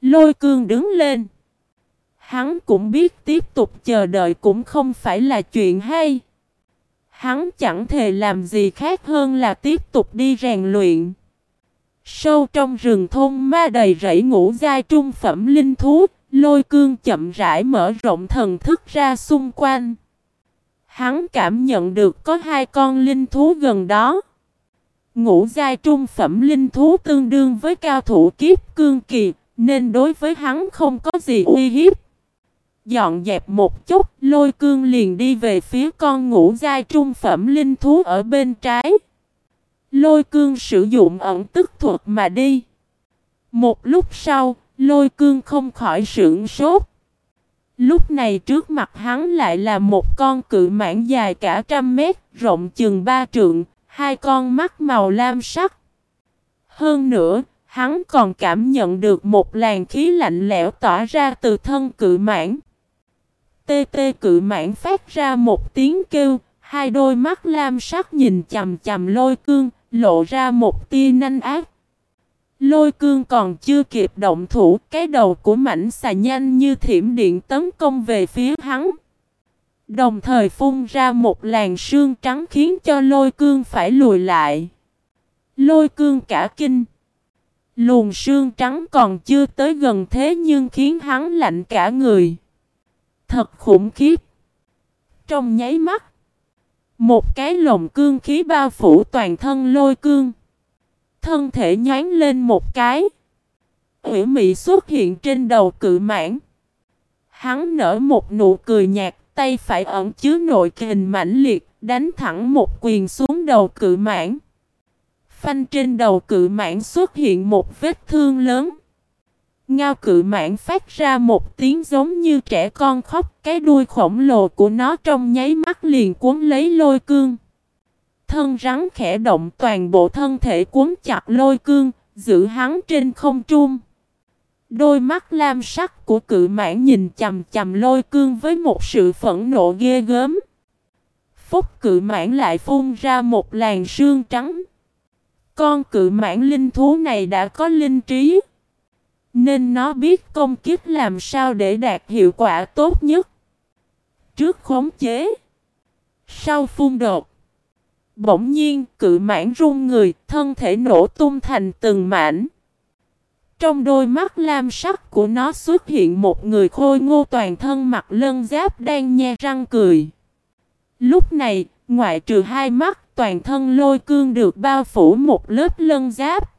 Lôi cương đứng lên. Hắn cũng biết tiếp tục chờ đợi cũng không phải là chuyện hay. Hắn chẳng thể làm gì khác hơn là tiếp tục đi rèn luyện. Sâu trong rừng thôn ma đầy rẫy ngũ giai trung phẩm linh thú, lôi cương chậm rãi mở rộng thần thức ra xung quanh. Hắn cảm nhận được có hai con linh thú gần đó. Ngũ giai trung phẩm linh thú tương đương với cao thủ kiếp cương kỳ, nên đối với hắn không có gì uy hiếp. Dọn dẹp một chút, lôi cương liền đi về phía con ngũ giai trung phẩm linh thú ở bên trái. Lôi cương sử dụng ẩn tức thuật mà đi. Một lúc sau, lôi cương không khỏi sưởng sốt. Lúc này trước mặt hắn lại là một con cự mãng dài cả trăm mét, rộng chừng ba trượng, hai con mắt màu lam sắc. Hơn nữa, hắn còn cảm nhận được một làn khí lạnh lẽo tỏa ra từ thân cự mãn. Tê tê cự mãn phát ra một tiếng kêu, hai đôi mắt lam sắc nhìn chầm chầm lôi cương, lộ ra một tia nanh ác. Lôi cương còn chưa kịp động thủ, cái đầu của mảnh xà nhanh như thiểm điện tấn công về phía hắn. Đồng thời phun ra một làn sương trắng khiến cho lôi cương phải lùi lại. Lôi cương cả kinh. Luồng sương trắng còn chưa tới gần thế nhưng khiến hắn lạnh cả người. Thật khủng khiếp. Trong nháy mắt. Một cái lồng cương khí bao phủ toàn thân lôi cương. Thân thể nhán lên một cái. Ủy mị xuất hiện trên đầu cự mãn. Hắn nở một nụ cười nhạt, tay phải ẩn chứa nội kình mãnh liệt, đánh thẳng một quyền xuống đầu cự mãn. Phanh trên đầu cự mãn xuất hiện một vết thương lớn. Ngao cự mãn phát ra một tiếng giống như trẻ con khóc, cái đuôi khổng lồ của nó trong nháy mắt liền cuốn lấy lôi cương. Thân rắn khẽ động toàn bộ thân thể cuốn chặt lôi cương, giữ hắn trên không trung. Đôi mắt lam sắc của cự mãn nhìn chầm chầm lôi cương với một sự phẫn nộ ghê gớm. Phúc cự mãn lại phun ra một làn sương trắng. Con cự mãn linh thú này đã có linh trí. Nên nó biết công kích làm sao để đạt hiệu quả tốt nhất. Trước khống chế. Sau phun đột. Bỗng nhiên cự mãn rung người, thân thể nổ tung thành từng mảnh. Trong đôi mắt lam sắc của nó xuất hiện một người khôi ngô toàn thân mặt lân giáp đang nhe răng cười. Lúc này, ngoại trừ hai mắt, toàn thân lôi cương được bao phủ một lớp lân giáp.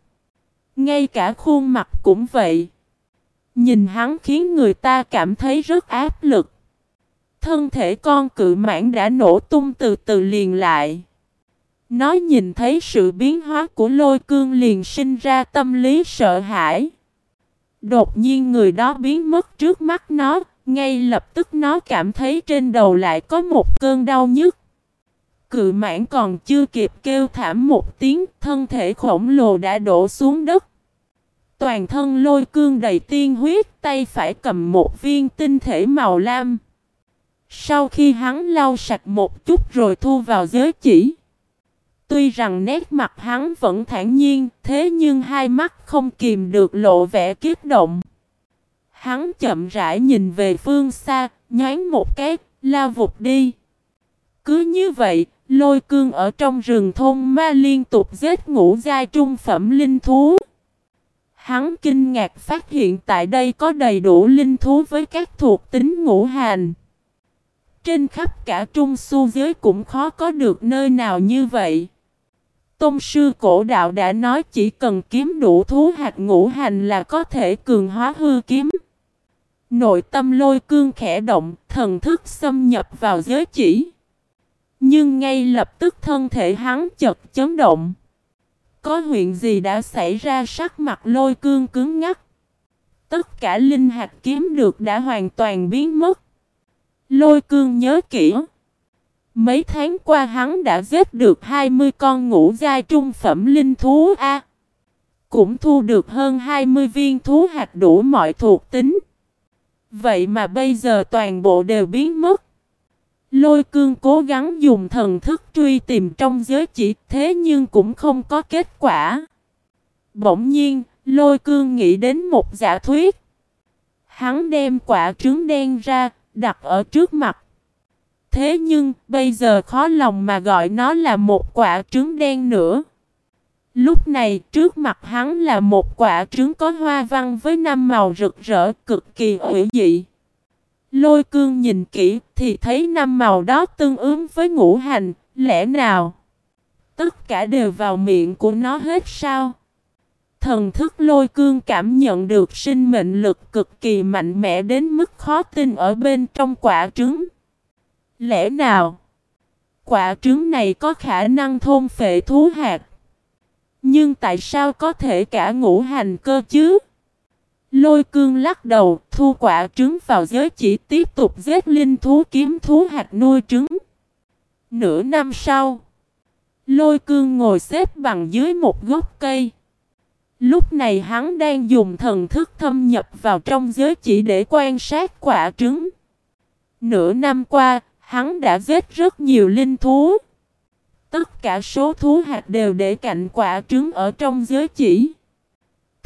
Ngay cả khuôn mặt cũng vậy. Nhìn hắn khiến người ta cảm thấy rất áp lực. Thân thể con cự mãn đã nổ tung từ từ liền lại. Nó nhìn thấy sự biến hóa của lôi cương liền sinh ra tâm lý sợ hãi. Đột nhiên người đó biến mất trước mắt nó, ngay lập tức nó cảm thấy trên đầu lại có một cơn đau nhức. Cự mãn còn chưa kịp kêu thảm một tiếng, thân thể khổng lồ đã đổ xuống đất. Toàn thân lôi cương đầy tiên huyết, tay phải cầm một viên tinh thể màu lam. Sau khi hắn lau sạch một chút rồi thu vào giới chỉ. Tuy rằng nét mặt hắn vẫn thản nhiên, thế nhưng hai mắt không kìm được lộ vẻ kiếp động. Hắn chậm rãi nhìn về phương xa, nhán một cái, lao vụt đi. Cứ như vậy, lôi cương ở trong rừng thôn ma liên tục giết ngũ giai trung phẩm linh thú. Hắn kinh ngạc phát hiện tại đây có đầy đủ linh thú với các thuộc tính ngũ hành. Trên khắp cả trung su giới cũng khó có được nơi nào như vậy. Tôn sư cổ đạo đã nói chỉ cần kiếm đủ thú hạt ngũ hành là có thể cường hóa hư kiếm. Nội tâm lôi cương khẽ động, thần thức xâm nhập vào giới chỉ. Nhưng ngay lập tức thân thể hắn chật chấn động. Có huyện gì đã xảy ra sắc mặt lôi cương cứng ngắt, Tất cả linh hạt kiếm được đã hoàn toàn biến mất. Lôi cương nhớ kỹ. Mấy tháng qua hắn đã giết được 20 con ngũ giai trung phẩm linh thú A. Cũng thu được hơn 20 viên thú hạt đủ mọi thuộc tính. Vậy mà bây giờ toàn bộ đều biến mất. Lôi cương cố gắng dùng thần thức truy tìm trong giới chỉ thế nhưng cũng không có kết quả. Bỗng nhiên, lôi cương nghĩ đến một giả thuyết. Hắn đem quả trứng đen ra, đặt ở trước mặt. Thế nhưng, bây giờ khó lòng mà gọi nó là một quả trứng đen nữa. Lúc này, trước mặt hắn là một quả trứng có hoa văn với năm màu rực rỡ, cực kỳ hữu dị. Lôi cương nhìn kỹ, thì thấy năm màu đó tương ứng với ngũ hành, lẽ nào? Tất cả đều vào miệng của nó hết sao? Thần thức lôi cương cảm nhận được sinh mệnh lực cực kỳ mạnh mẽ đến mức khó tin ở bên trong quả trứng. Lẽ nào? Quả trứng này có khả năng thôn phệ thú hạt. Nhưng tại sao có thể cả ngũ hành cơ chứ? Lôi cương lắc đầu, thu quả trứng vào giới chỉ tiếp tục giết linh thú kiếm thú hạt nuôi trứng. Nửa năm sau, lôi cương ngồi xếp bằng dưới một gốc cây. Lúc này hắn đang dùng thần thức thâm nhập vào trong giới chỉ để quan sát quả trứng. Nửa năm qua, hắn đã giết rất nhiều linh thú. Tất cả số thú hạt đều để cạnh quả trứng ở trong giới chỉ.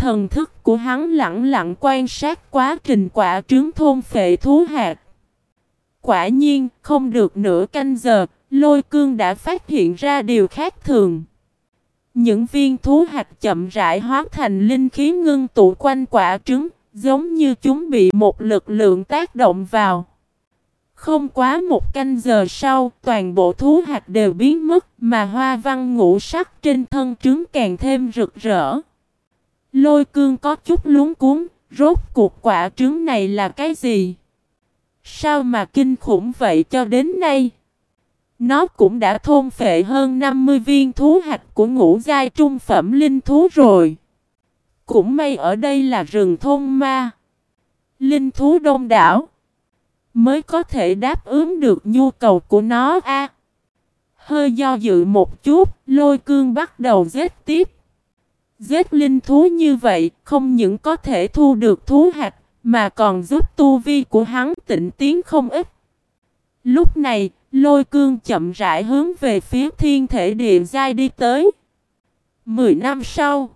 Thần thức của hắn lặng lặng quan sát quá trình quả trứng thôn phệ thú hạt. Quả nhiên, không được nửa canh giờ, lôi cương đã phát hiện ra điều khác thường. Những viên thú hạt chậm rãi hóa thành linh khí ngưng tụ quanh quả trứng, giống như chúng bị một lực lượng tác động vào. Không quá một canh giờ sau, toàn bộ thú hạt đều biến mất, mà hoa văn ngũ sắc trên thân trứng càng thêm rực rỡ. Lôi cương có chút luống cuốn, rốt cuộc quả trứng này là cái gì? Sao mà kinh khủng vậy cho đến nay? Nó cũng đã thôn phệ hơn 50 viên thú hạt của ngũ giai trung phẩm linh thú rồi. Cũng may ở đây là rừng thôn ma. Linh thú đông đảo. Mới có thể đáp ứng được nhu cầu của nó a. hơi do dự một chút, lôi cương bắt đầu giết tiếp. Giết linh thú như vậy, không những có thể thu được thú hạt, mà còn giúp tu vi của hắn tịnh tiến không ít. Lúc này, lôi cương chậm rãi hướng về phía thiên thể địa giai đi tới. Mười năm sau,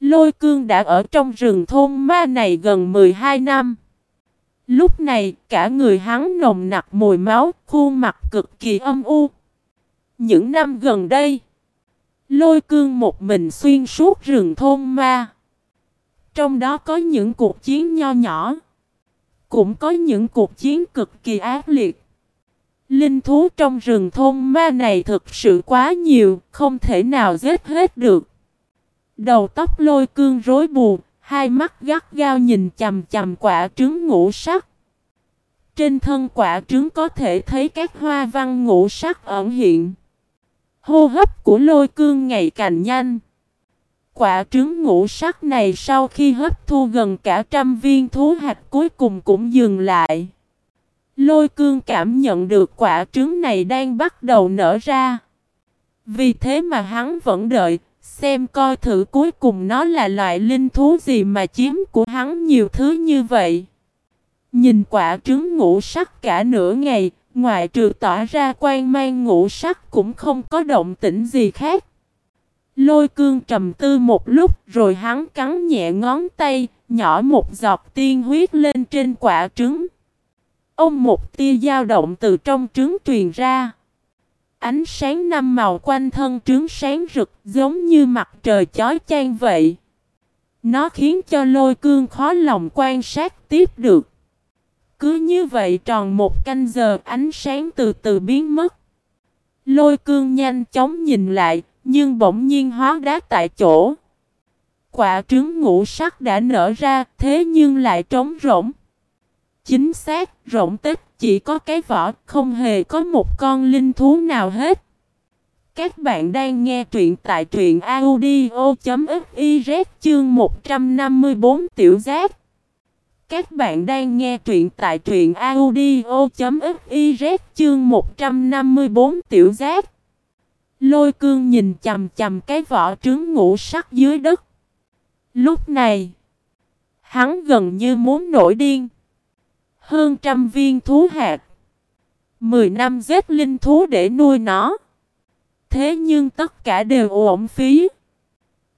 lôi cương đã ở trong rừng thôn ma này gần 12 năm. Lúc này, cả người hắn nồng nặc mùi máu, khuôn mặt cực kỳ âm u. Những năm gần đây, lôi cương một mình xuyên suốt rừng thôn ma. Trong đó có những cuộc chiến nho nhỏ, cũng có những cuộc chiến cực kỳ ác liệt. Linh thú trong rừng thôn ma này thực sự quá nhiều, không thể nào giết hết được. Đầu tóc lôi cương rối bù, hai mắt gắt gao nhìn chầm chầm quả trứng ngũ sắc. Trên thân quả trứng có thể thấy các hoa văn ngũ sắc ẩn hiện. Hô hấp của lôi cương ngày càng nhanh. Quả trứng ngũ sắc này sau khi hấp thu gần cả trăm viên thú hạt cuối cùng cũng dừng lại. Lôi cương cảm nhận được quả trứng này đang bắt đầu nở ra. Vì thế mà hắn vẫn đợi, xem coi thử cuối cùng nó là loại linh thú gì mà chiếm của hắn nhiều thứ như vậy. Nhìn quả trứng ngũ sắc cả nửa ngày, ngoại trừ tỏa ra quan mang ngũ sắc cũng không có động tĩnh gì khác. Lôi cương trầm tư một lúc rồi hắn cắn nhẹ ngón tay, nhỏ một giọt tiên huyết lên trên quả trứng. Ông một tia dao động từ trong trứng truyền ra. Ánh sáng năm màu quanh thân trứng sáng rực giống như mặt trời chói chang vậy. Nó khiến cho lôi cương khó lòng quan sát tiếp được. Cứ như vậy tròn một canh giờ ánh sáng từ từ biến mất. Lôi cương nhanh chóng nhìn lại, nhưng bỗng nhiên hóa đá tại chỗ. Quả trứng ngũ sắc đã nở ra, thế nhưng lại trống rỗng. Chính xác, rỗng tích, chỉ có cái vỏ, không hề có một con linh thú nào hết. Các bạn đang nghe truyện tại truyện audio.fiz chương 154 tiểu giác. Các bạn đang nghe truyện tại truyện audio.fiz chương 154 tiểu giác. Lôi cương nhìn chầm chầm cái vỏ trứng ngũ sắc dưới đất. Lúc này, hắn gần như muốn nổi điên. Hơn trăm viên thú hạt. Mười năm giết linh thú để nuôi nó. Thế nhưng tất cả đều ổn phí.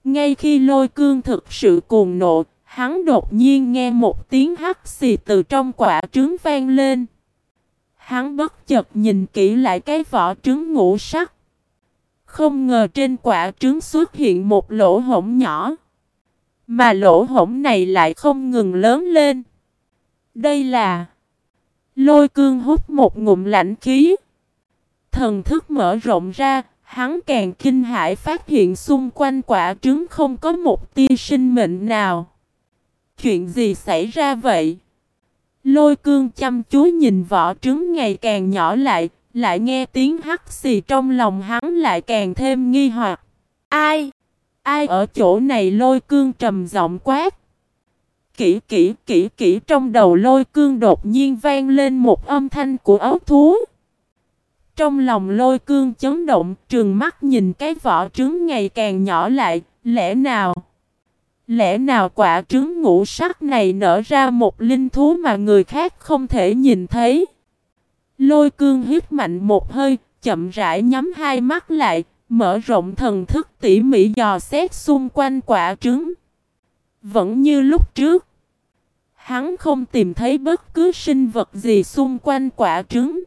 Ngay khi lôi cương thực sự cuồng nộ, hắn đột nhiên nghe một tiếng hắt xì từ trong quả trứng vang lên. Hắn bất chợt nhìn kỹ lại cái vỏ trứng ngũ sắc. Không ngờ trên quả trứng xuất hiện một lỗ hổng nhỏ. Mà lỗ hổng này lại không ngừng lớn lên. Đây là Lôi cương hút một ngụm lạnh khí. Thần thức mở rộng ra, hắn càng kinh hãi phát hiện xung quanh quả trứng không có một tia sinh mệnh nào. Chuyện gì xảy ra vậy? Lôi cương chăm chú nhìn vỏ trứng ngày càng nhỏ lại, lại nghe tiếng hắt xì trong lòng hắn lại càng thêm nghi hoặc. Ai? Ai ở chỗ này lôi cương trầm giọng quát? Kỹ kỹ kỹ kỹ trong đầu lôi cương đột nhiên vang lên một âm thanh của ấu thú. Trong lòng lôi cương chấn động, trường mắt nhìn cái vỏ trứng ngày càng nhỏ lại, lẽ nào? Lẽ nào quả trứng ngũ sắc này nở ra một linh thú mà người khác không thể nhìn thấy? Lôi cương hít mạnh một hơi, chậm rãi nhắm hai mắt lại, mở rộng thần thức tỉ mỉ dò xét xung quanh quả trứng. Vẫn như lúc trước. Hắn không tìm thấy bất cứ sinh vật gì xung quanh quả trứng.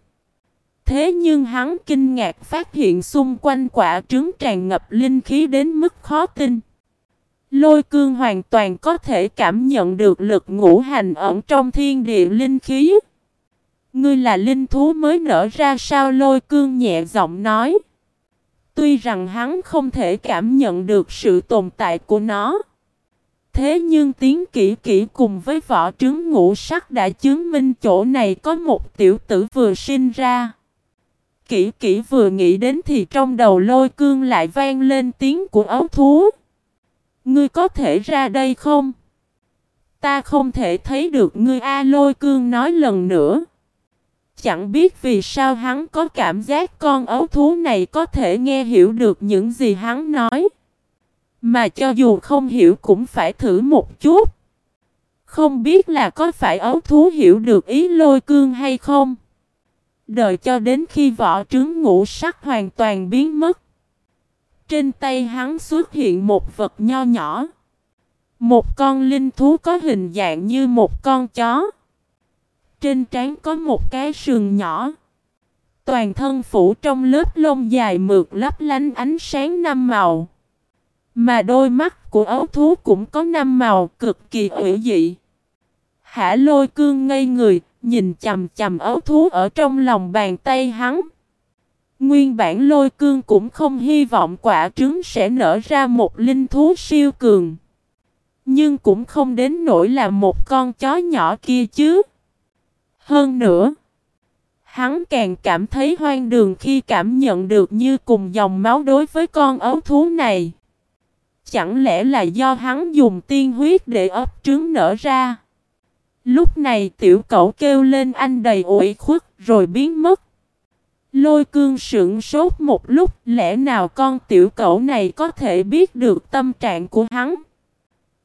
Thế nhưng hắn kinh ngạc phát hiện xung quanh quả trứng tràn ngập linh khí đến mức khó tin. Lôi cương hoàn toàn có thể cảm nhận được lực ngũ hành ẩn trong thiên địa linh khí. Ngươi là linh thú mới nở ra sao lôi cương nhẹ giọng nói. Tuy rằng hắn không thể cảm nhận được sự tồn tại của nó. Thế nhưng tiếng kỹ kỹ cùng với vỏ trứng ngũ sắc đã chứng minh chỗ này có một tiểu tử vừa sinh ra. Kỹ kỹ vừa nghĩ đến thì trong đầu lôi cương lại vang lên tiếng của ấu thú. Ngươi có thể ra đây không? Ta không thể thấy được ngươi A lôi cương nói lần nữa. Chẳng biết vì sao hắn có cảm giác con ấu thú này có thể nghe hiểu được những gì hắn nói. Mà cho dù không hiểu cũng phải thử một chút. Không biết là có phải ấu thú hiểu được ý lôi cương hay không. Đợi cho đến khi vỏ trứng ngũ sắc hoàn toàn biến mất. Trên tay hắn xuất hiện một vật nho nhỏ. Một con linh thú có hình dạng như một con chó. Trên trán có một cái sườn nhỏ. Toàn thân phủ trong lớp lông dài mượt lấp lánh ánh sáng năm màu. Mà đôi mắt của ấu thú cũng có năm màu cực kỳ ủy dị. Hả lôi cương ngây người, nhìn chầm chầm ấu thú ở trong lòng bàn tay hắn. Nguyên bản lôi cương cũng không hy vọng quả trứng sẽ nở ra một linh thú siêu cường. Nhưng cũng không đến nỗi là một con chó nhỏ kia chứ. Hơn nữa, hắn càng cảm thấy hoang đường khi cảm nhận được như cùng dòng máu đối với con ấu thú này. Chẳng lẽ là do hắn dùng tiên huyết để ấp trứng nở ra? Lúc này tiểu cậu kêu lên anh đầy ủi khuất rồi biến mất. Lôi cương sững sốt một lúc lẽ nào con tiểu cậu này có thể biết được tâm trạng của hắn.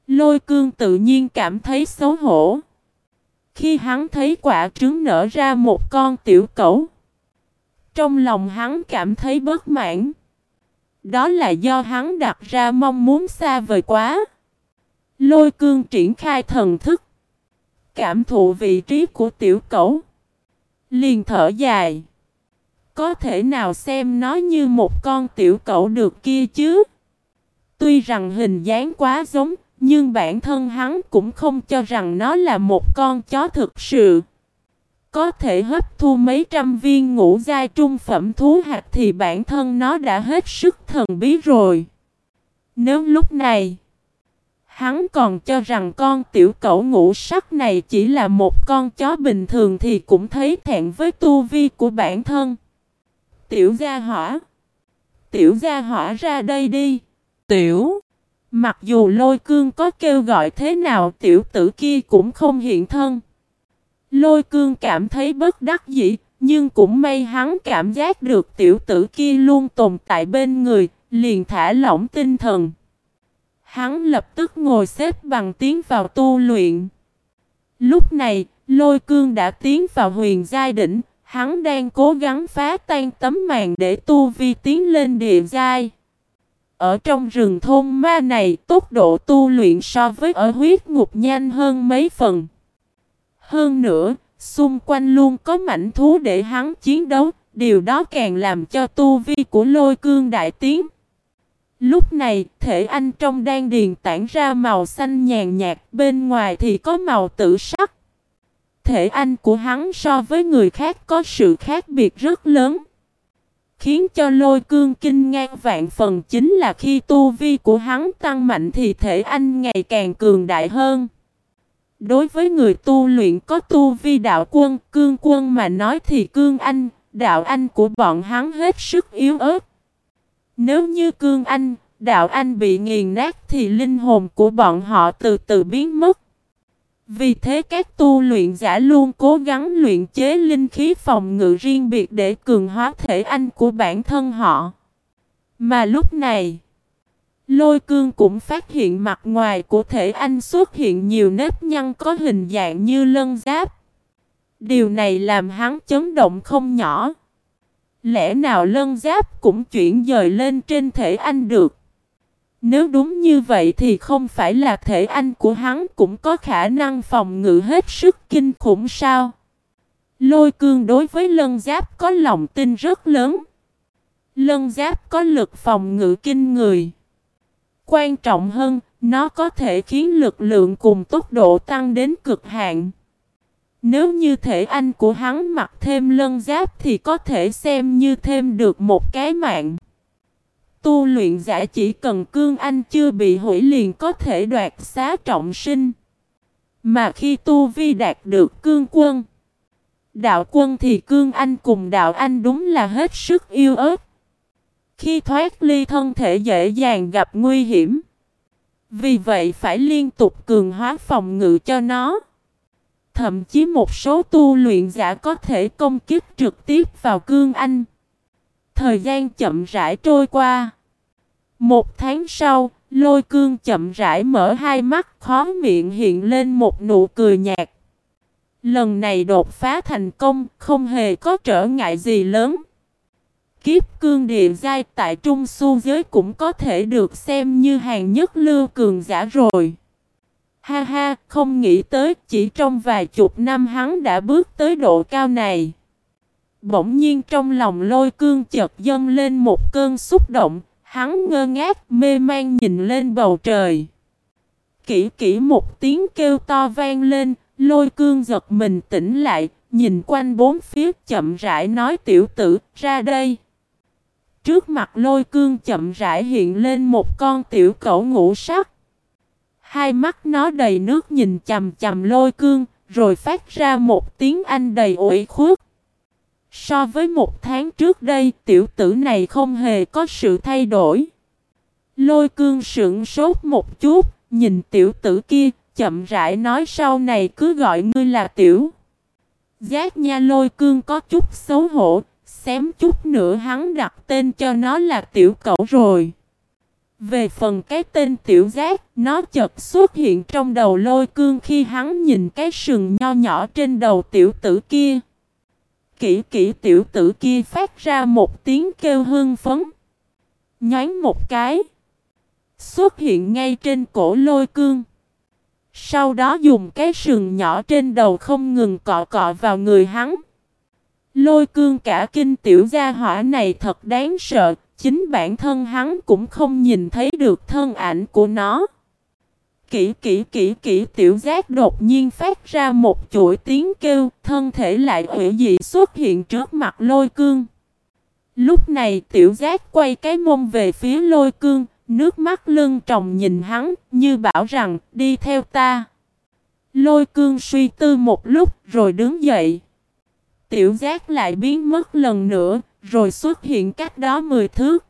Lôi cương tự nhiên cảm thấy xấu hổ. Khi hắn thấy quả trứng nở ra một con tiểu cẩu, trong lòng hắn cảm thấy bất mãn. Đó là do hắn đặt ra mong muốn xa vời quá. Lôi cương triển khai thần thức. Cảm thụ vị trí của tiểu cẩu. Liền thở dài. Có thể nào xem nó như một con tiểu cẩu được kia chứ? Tuy rằng hình dáng quá giống, nhưng bản thân hắn cũng không cho rằng nó là một con chó thực sự. Có thể hấp thu mấy trăm viên ngũ giai trung phẩm thú hạt thì bản thân nó đã hết sức thần bí rồi. Nếu lúc này, hắn còn cho rằng con tiểu cẩu ngũ sắc này chỉ là một con chó bình thường thì cũng thấy thẹn với tu vi của bản thân. Tiểu gia hỏa. Tiểu gia hỏa ra đây đi. Tiểu. Mặc dù lôi cương có kêu gọi thế nào tiểu tử kia cũng không hiện thân. Lôi cương cảm thấy bất đắc dĩ, nhưng cũng may hắn cảm giác được tiểu tử kia luôn tồn tại bên người, liền thả lỏng tinh thần. Hắn lập tức ngồi xếp bằng tiến vào tu luyện. Lúc này, lôi cương đã tiến vào huyền giai đỉnh, hắn đang cố gắng phá tan tấm màn để tu vi tiến lên địa giai. Ở trong rừng thôn ma này, tốc độ tu luyện so với ở huyết ngục nhanh hơn mấy phần. Hơn nữa, xung quanh luôn có mảnh thú để hắn chiến đấu, điều đó càng làm cho tu vi của lôi cương đại tiến. Lúc này, thể anh trong đan điền tản ra màu xanh nhàn nhạt, bên ngoài thì có màu tử sắc. Thể anh của hắn so với người khác có sự khác biệt rất lớn. Khiến cho lôi cương kinh ngang vạn phần chính là khi tu vi của hắn tăng mạnh thì thể anh ngày càng cường đại hơn. Đối với người tu luyện có tu vi đạo quân, cương quân mà nói thì cương anh, đạo anh của bọn hắn hết sức yếu ớt. Nếu như cương anh, đạo anh bị nghiền nát thì linh hồn của bọn họ từ từ biến mất. Vì thế các tu luyện giả luôn cố gắng luyện chế linh khí phòng ngự riêng biệt để cường hóa thể anh của bản thân họ. Mà lúc này, lôi cương cũng phát hiện mặt ngoài của thể anh xuất hiện nhiều nếp nhăn có hình dạng như lân giáp. Điều này làm hắn chấn động không nhỏ. Lẽ nào lân giáp cũng chuyển dời lên trên thể anh được? Nếu đúng như vậy thì không phải là thể anh của hắn cũng có khả năng phòng ngự hết sức kinh khủng sao? Lôi cương đối với lân giáp có lòng tin rất lớn. Lân giáp có lực phòng ngự kinh người. Quan trọng hơn, nó có thể khiến lực lượng cùng tốc độ tăng đến cực hạn. Nếu như thể anh của hắn mặc thêm lân giáp thì có thể xem như thêm được một cái mạng. Tu luyện giả chỉ cần cương anh chưa bị hủy liền có thể đoạt xá trọng sinh. Mà khi tu vi đạt được cương quân, đạo quân thì cương anh cùng đạo anh đúng là hết sức yêu ớt. Khi thoát ly thân thể dễ dàng gặp nguy hiểm. Vì vậy phải liên tục cường hóa phòng ngự cho nó. Thậm chí một số tu luyện giả có thể công kích trực tiếp vào cương anh. Thời gian chậm rãi trôi qua. Một tháng sau, lôi cương chậm rãi mở hai mắt khó miệng hiện lên một nụ cười nhạt. Lần này đột phá thành công, không hề có trở ngại gì lớn. Kiếp cương địa giai tại trung su giới cũng có thể được xem như hàng nhất lưu cường giả rồi. Ha ha, không nghĩ tới chỉ trong vài chục năm hắn đã bước tới độ cao này. Bỗng nhiên trong lòng lôi cương chợt dâng lên một cơn xúc động, hắn ngơ ngác mê man nhìn lên bầu trời. Kỹ kỹ một tiếng kêu to vang lên, lôi cương giật mình tỉnh lại, nhìn quanh bốn phía chậm rãi nói tiểu tử, ra đây. Trước mặt lôi cương chậm rãi hiện lên một con tiểu cẩu ngũ sắc. Hai mắt nó đầy nước nhìn chầm chầm lôi cương, rồi phát ra một tiếng anh đầy ủy khuất. So với một tháng trước đây, tiểu tử này không hề có sự thay đổi. Lôi cương sững sốt một chút, nhìn tiểu tử kia, chậm rãi nói sau này cứ gọi ngươi là tiểu. Giác nha lôi cương có chút xấu hổ, xém chút nữa hắn đặt tên cho nó là tiểu cẩu rồi. Về phần cái tên tiểu giác, nó chợt xuất hiện trong đầu lôi cương khi hắn nhìn cái sừng nho nhỏ trên đầu tiểu tử kia. Kỹ kỹ tiểu tử kia phát ra một tiếng kêu hưng phấn. Nhánh một cái. Xuất hiện ngay trên cổ lôi cương. Sau đó dùng cái sừng nhỏ trên đầu không ngừng cọ cọ vào người hắn. Lôi cương cả kinh tiểu gia hỏa này thật đáng sợ, chính bản thân hắn cũng không nhìn thấy được thân ảnh của nó. Kỹ kỹ kỹ kỹ tiểu giác đột nhiên phát ra một chuỗi tiếng kêu, thân thể lại ủy dị xuất hiện trước mặt lôi cương. Lúc này tiểu giác quay cái mông về phía lôi cương, nước mắt lưng tròng nhìn hắn, như bảo rằng, đi theo ta. Lôi cương suy tư một lúc, rồi đứng dậy. Tiểu giác lại biến mất lần nữa, rồi xuất hiện cách đó mười thước.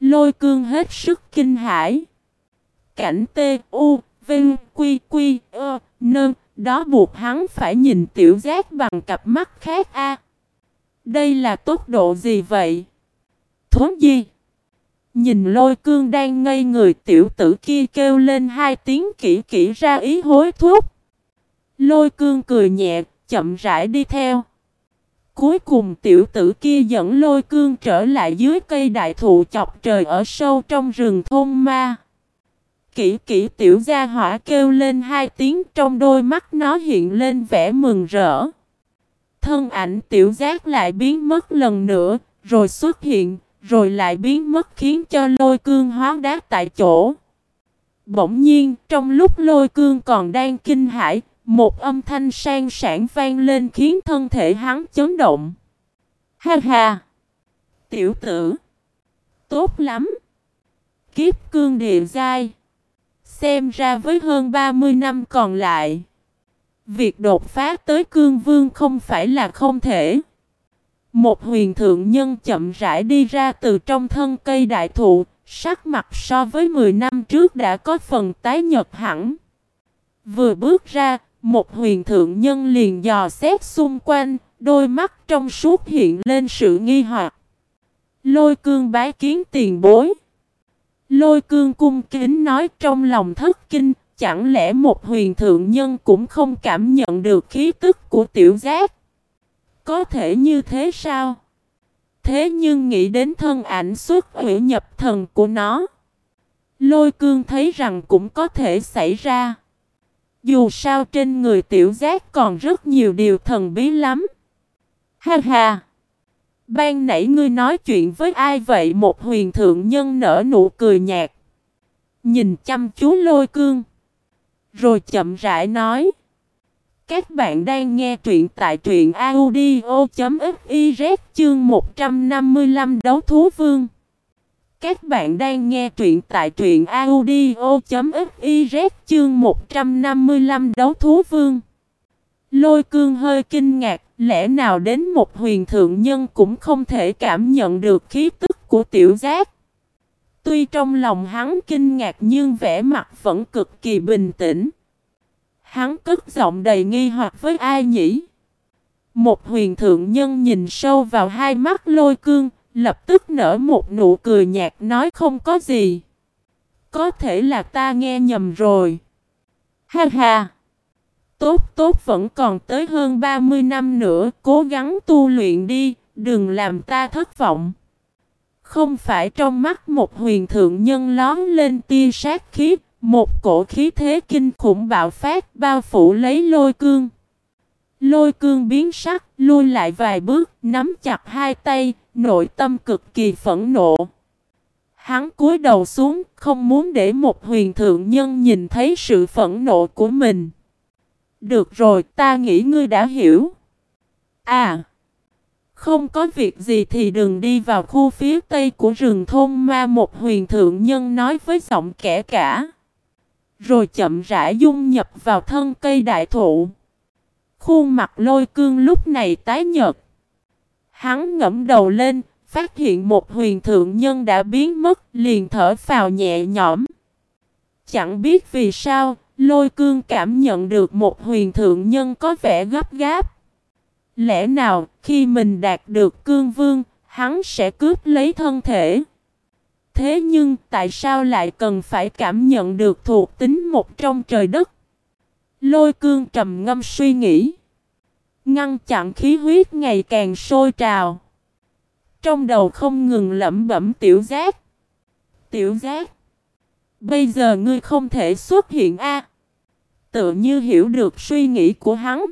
Lôi cương hết sức kinh hãi. Cảnh T, U, Vinh, Quy, Quy, Ơ, Nơn, đó buộc hắn phải nhìn tiểu giác bằng cặp mắt khác a. Đây là tốc độ gì vậy? Thốn gì? Nhìn lôi cương đang ngây người tiểu tử kia kêu lên hai tiếng kỹ kỹ ra ý hối thúc. Lôi cương cười nhẹ, chậm rãi đi theo. Cuối cùng tiểu tử kia dẫn lôi cương trở lại dưới cây đại thụ chọc trời ở sâu trong rừng thôn ma kỹ kỹ tiểu gia hỏa kêu lên hai tiếng trong đôi mắt nó hiện lên vẻ mừng rỡ. Thân ảnh tiểu giác lại biến mất lần nữa, rồi xuất hiện, rồi lại biến mất khiến cho lôi cương hóa đá tại chỗ. Bỗng nhiên, trong lúc lôi cương còn đang kinh hãi, một âm thanh sang sản vang lên khiến thân thể hắn chấn động. Ha ha! Tiểu tử! Tốt lắm! Kiếp cương địa dai Xem ra với hơn 30 năm còn lại, việc đột phá tới cương vương không phải là không thể. Một huyền thượng nhân chậm rãi đi ra từ trong thân cây đại thụ, sắc mặt so với 10 năm trước đã có phần tái nhật hẳn. Vừa bước ra, một huyền thượng nhân liền dò xét xung quanh, đôi mắt trong suốt hiện lên sự nghi hoặc. Lôi cương bái kiến tiền bối. Lôi cương cung kính nói trong lòng thất kinh, chẳng lẽ một huyền thượng nhân cũng không cảm nhận được khí tức của tiểu giác? Có thể như thế sao? Thế nhưng nghĩ đến thân ảnh xuất hủy nhập thần của nó. Lôi cương thấy rằng cũng có thể xảy ra. Dù sao trên người tiểu giác còn rất nhiều điều thần bí lắm. Ha ha! Ban nãy ngươi nói chuyện với ai vậy? Một huyền thượng nhân nở nụ cười nhạt. Nhìn chăm chú lôi cương. Rồi chậm rãi nói. Các bạn đang nghe truyện tại truyện audio.fiz chương 155 đấu thú vương. Các bạn đang nghe truyện tại truyện audio.fiz chương 155 đấu thú vương. Lôi cương hơi kinh ngạc, lẽ nào đến một huyền thượng nhân cũng không thể cảm nhận được khí tức của tiểu giác. Tuy trong lòng hắn kinh ngạc nhưng vẻ mặt vẫn cực kỳ bình tĩnh. Hắn cất giọng đầy nghi hoặc với ai nhỉ? Một huyền thượng nhân nhìn sâu vào hai mắt lôi cương, lập tức nở một nụ cười nhạt nói không có gì. Có thể là ta nghe nhầm rồi. Ha ha! Tốt tốt vẫn còn tới hơn 30 năm nữa, cố gắng tu luyện đi, đừng làm ta thất vọng. Không phải trong mắt một huyền thượng nhân lón lên tia sát khí, một cổ khí thế kinh khủng bạo phát bao phủ lấy lôi cương. Lôi cương biến sắc, lui lại vài bước, nắm chặt hai tay, nội tâm cực kỳ phẫn nộ. Hắn cúi đầu xuống, không muốn để một huyền thượng nhân nhìn thấy sự phẫn nộ của mình. Được rồi, ta nghĩ ngươi đã hiểu. À, không có việc gì thì đừng đi vào khu phía tây của rừng thôn ma một huyền thượng nhân nói với giọng kẻ cả. Rồi chậm rãi dung nhập vào thân cây đại thụ. Khuôn mặt lôi cương lúc này tái nhợt. Hắn ngẫm đầu lên, phát hiện một huyền thượng nhân đã biến mất, liền thở phào nhẹ nhõm. Chẳng biết vì sao, lôi cương cảm nhận được một huyền thượng nhân có vẻ gấp gáp. Lẽ nào, khi mình đạt được cương vương, hắn sẽ cướp lấy thân thể? Thế nhưng, tại sao lại cần phải cảm nhận được thuộc tính một trong trời đất? Lôi cương trầm ngâm suy nghĩ. Ngăn chặn khí huyết ngày càng sôi trào. Trong đầu không ngừng lẩm bẩm tiểu giác. Tiểu giác. Bây giờ ngươi không thể xuất hiện a. Tự như hiểu được suy nghĩ của hắn.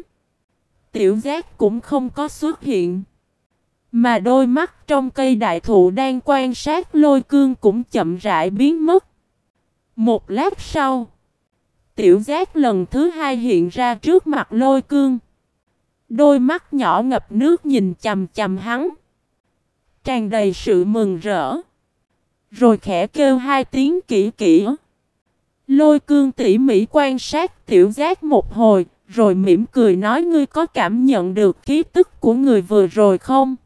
Tiểu giác cũng không có xuất hiện. Mà đôi mắt trong cây đại thụ đang quan sát lôi cương cũng chậm rãi biến mất. Một lát sau, tiểu giác lần thứ hai hiện ra trước mặt lôi cương. Đôi mắt nhỏ ngập nước nhìn chầm chầm hắn. Tràn đầy sự mừng rỡ. Rồi khẽ kêu hai tiếng kỹ kỹ. Lôi cương tỉ mỉ quan sát tiểu giác một hồi, rồi mỉm cười nói ngươi có cảm nhận được ký tức của người vừa rồi không?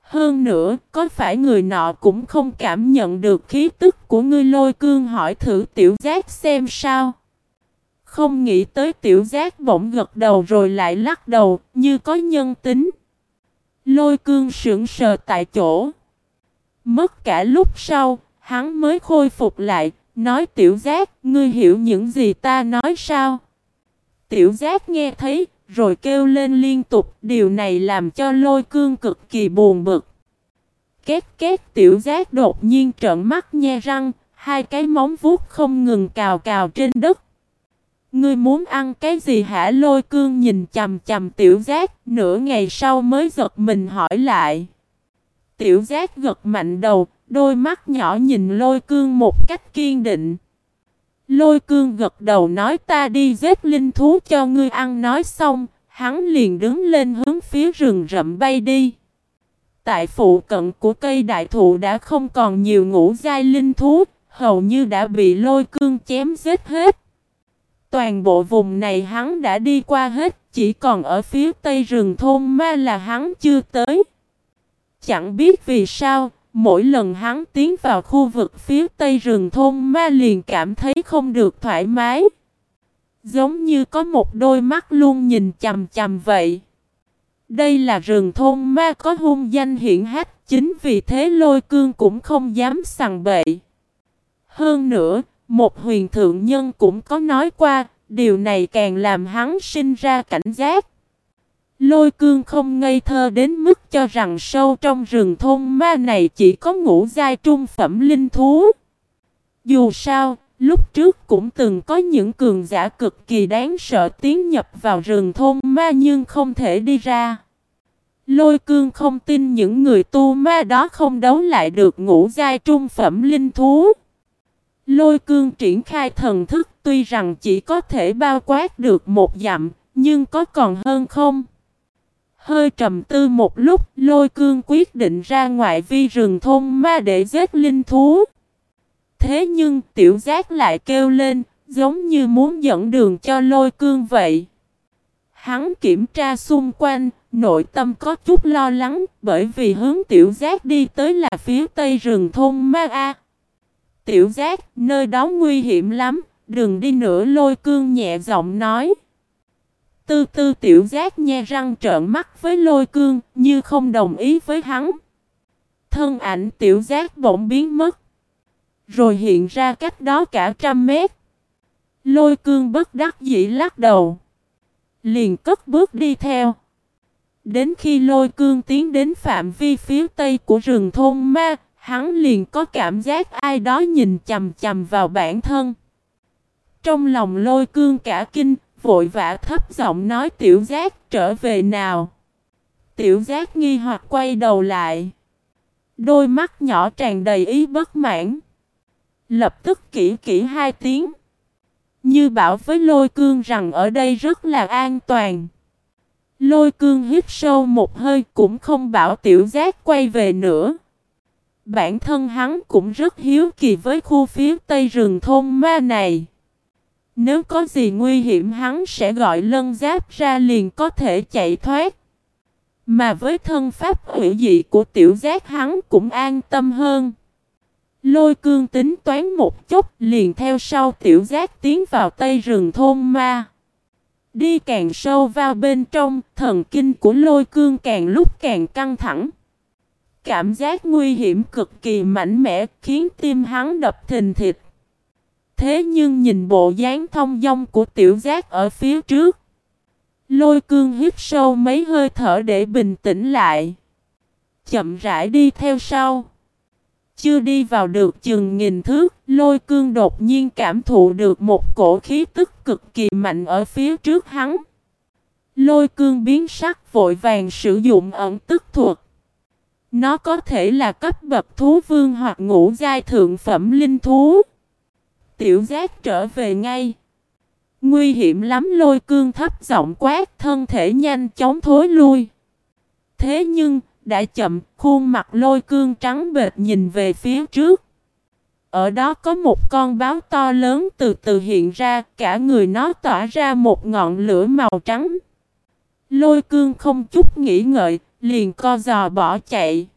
Hơn nữa, có phải người nọ cũng không cảm nhận được khí tức của ngươi lôi cương hỏi thử tiểu giác xem sao? Không nghĩ tới tiểu giác bỗng gật đầu rồi lại lắc đầu, như có nhân tính. Lôi cương sững sờ tại chỗ. Mất cả lúc sau, hắn mới khôi phục lại, nói tiểu giác, ngươi hiểu những gì ta nói sao? Tiểu giác nghe thấy, rồi kêu lên liên tục, điều này làm cho lôi cương cực kỳ buồn bực. Két két tiểu giác đột nhiên trợn mắt nhe răng, hai cái móng vuốt không ngừng cào cào trên đất. Ngươi muốn ăn cái gì hả lôi cương nhìn chầm chầm tiểu giác, nửa ngày sau mới giật mình hỏi lại. Tiểu giác gật mạnh đầu, đôi mắt nhỏ nhìn lôi cương một cách kiên định. Lôi cương gật đầu nói ta đi giết linh thú cho ngươi ăn nói xong, hắn liền đứng lên hướng phía rừng rậm bay đi. Tại phụ cận của cây đại thụ đã không còn nhiều ngũ giai linh thú, hầu như đã bị lôi cương chém giết hết. Toàn bộ vùng này hắn đã đi qua hết, chỉ còn ở phía tây rừng thôn ma là hắn chưa tới. Chẳng biết vì sao, mỗi lần hắn tiến vào khu vực phía tây rừng thôn ma liền cảm thấy không được thoải mái. Giống như có một đôi mắt luôn nhìn chầm chầm vậy. Đây là rừng thôn ma có hung danh hiển hách, chính vì thế lôi cương cũng không dám sằng bậy. Hơn nữa, một huyền thượng nhân cũng có nói qua, điều này càng làm hắn sinh ra cảnh giác. Lôi cương không ngây thơ đến mức cho rằng sâu trong rừng thôn ma này chỉ có ngũ giai trung phẩm linh thú. Dù sao, lúc trước cũng từng có những cường giả cực kỳ đáng sợ tiến nhập vào rừng thôn ma nhưng không thể đi ra. Lôi cương không tin những người tu ma đó không đấu lại được ngũ giai trung phẩm linh thú. Lôi cương triển khai thần thức tuy rằng chỉ có thể bao quát được một dặm, nhưng có còn hơn không? Hơi trầm tư một lúc, lôi cương quyết định ra ngoại vi rừng thôn ma để giết linh thú. Thế nhưng tiểu giác lại kêu lên, giống như muốn dẫn đường cho lôi cương vậy. Hắn kiểm tra xung quanh, nội tâm có chút lo lắng, bởi vì hướng tiểu giác đi tới là phía tây rừng thôn ma A. Tiểu giác, nơi đó nguy hiểm lắm, đừng đi nữa lôi cương nhẹ giọng nói. Tư tư tiểu giác nhe răng trợn mắt với lôi cương, như không đồng ý với hắn. Thân ảnh tiểu giác bỗng biến mất. Rồi hiện ra cách đó cả trăm mét. Lôi cương bất đắc dĩ lắc đầu. Liền cất bước đi theo. Đến khi lôi cương tiến đến phạm vi phía tây của rừng thôn ma, hắn liền có cảm giác ai đó nhìn chầm chầm vào bản thân. Trong lòng lôi cương cả kinh, vội vã thấp giọng nói tiểu giác trở về nào. Tiểu giác nghi hoặc quay đầu lại. Đôi mắt nhỏ tràn đầy ý bất mãn. Lập tức kỹ kỹ hai tiếng. Như bảo với lôi cương rằng ở đây rất là an toàn. Lôi cương hít sâu một hơi cũng không bảo tiểu giác quay về nữa. Bản thân hắn cũng rất hiếu kỳ với khu phía tây rừng thôn ma này. Nếu có gì nguy hiểm hắn sẽ gọi lân giáp ra liền có thể chạy thoát. Mà với thân pháp hủy dị của tiểu giác hắn cũng an tâm hơn. Lôi cương tính toán một chút liền theo sau tiểu giác tiến vào tây rừng thôn ma. Đi càng sâu vào bên trong, thần kinh của lôi cương càng lúc càng căng thẳng. Cảm giác nguy hiểm cực kỳ mạnh mẽ khiến tim hắn đập thình thịch. Thế nhưng nhìn bộ dáng thông dong của tiểu giác ở phía trước. Lôi cương hít sâu mấy hơi thở để bình tĩnh lại. Chậm rãi đi theo sau. Chưa đi vào được chừng nghìn thước, lôi cương đột nhiên cảm thụ được một cổ khí tức cực kỳ mạnh ở phía trước hắn. Lôi cương biến sắc vội vàng sử dụng ẩn tức thuật. Nó có thể là cấp bậc thú vương hoặc ngũ giai thượng phẩm linh thú. Tiểu giác trở về ngay. Nguy hiểm lắm lôi cương thấp giọng quát thân thể nhanh chóng thối lui. Thế nhưng, đã chậm, khuôn mặt lôi cương trắng bệt nhìn về phía trước. Ở đó có một con báo to lớn từ từ hiện ra, cả người nó tỏa ra một ngọn lửa màu trắng. Lôi cương không chút nghĩ ngợi, liền co giò bỏ chạy.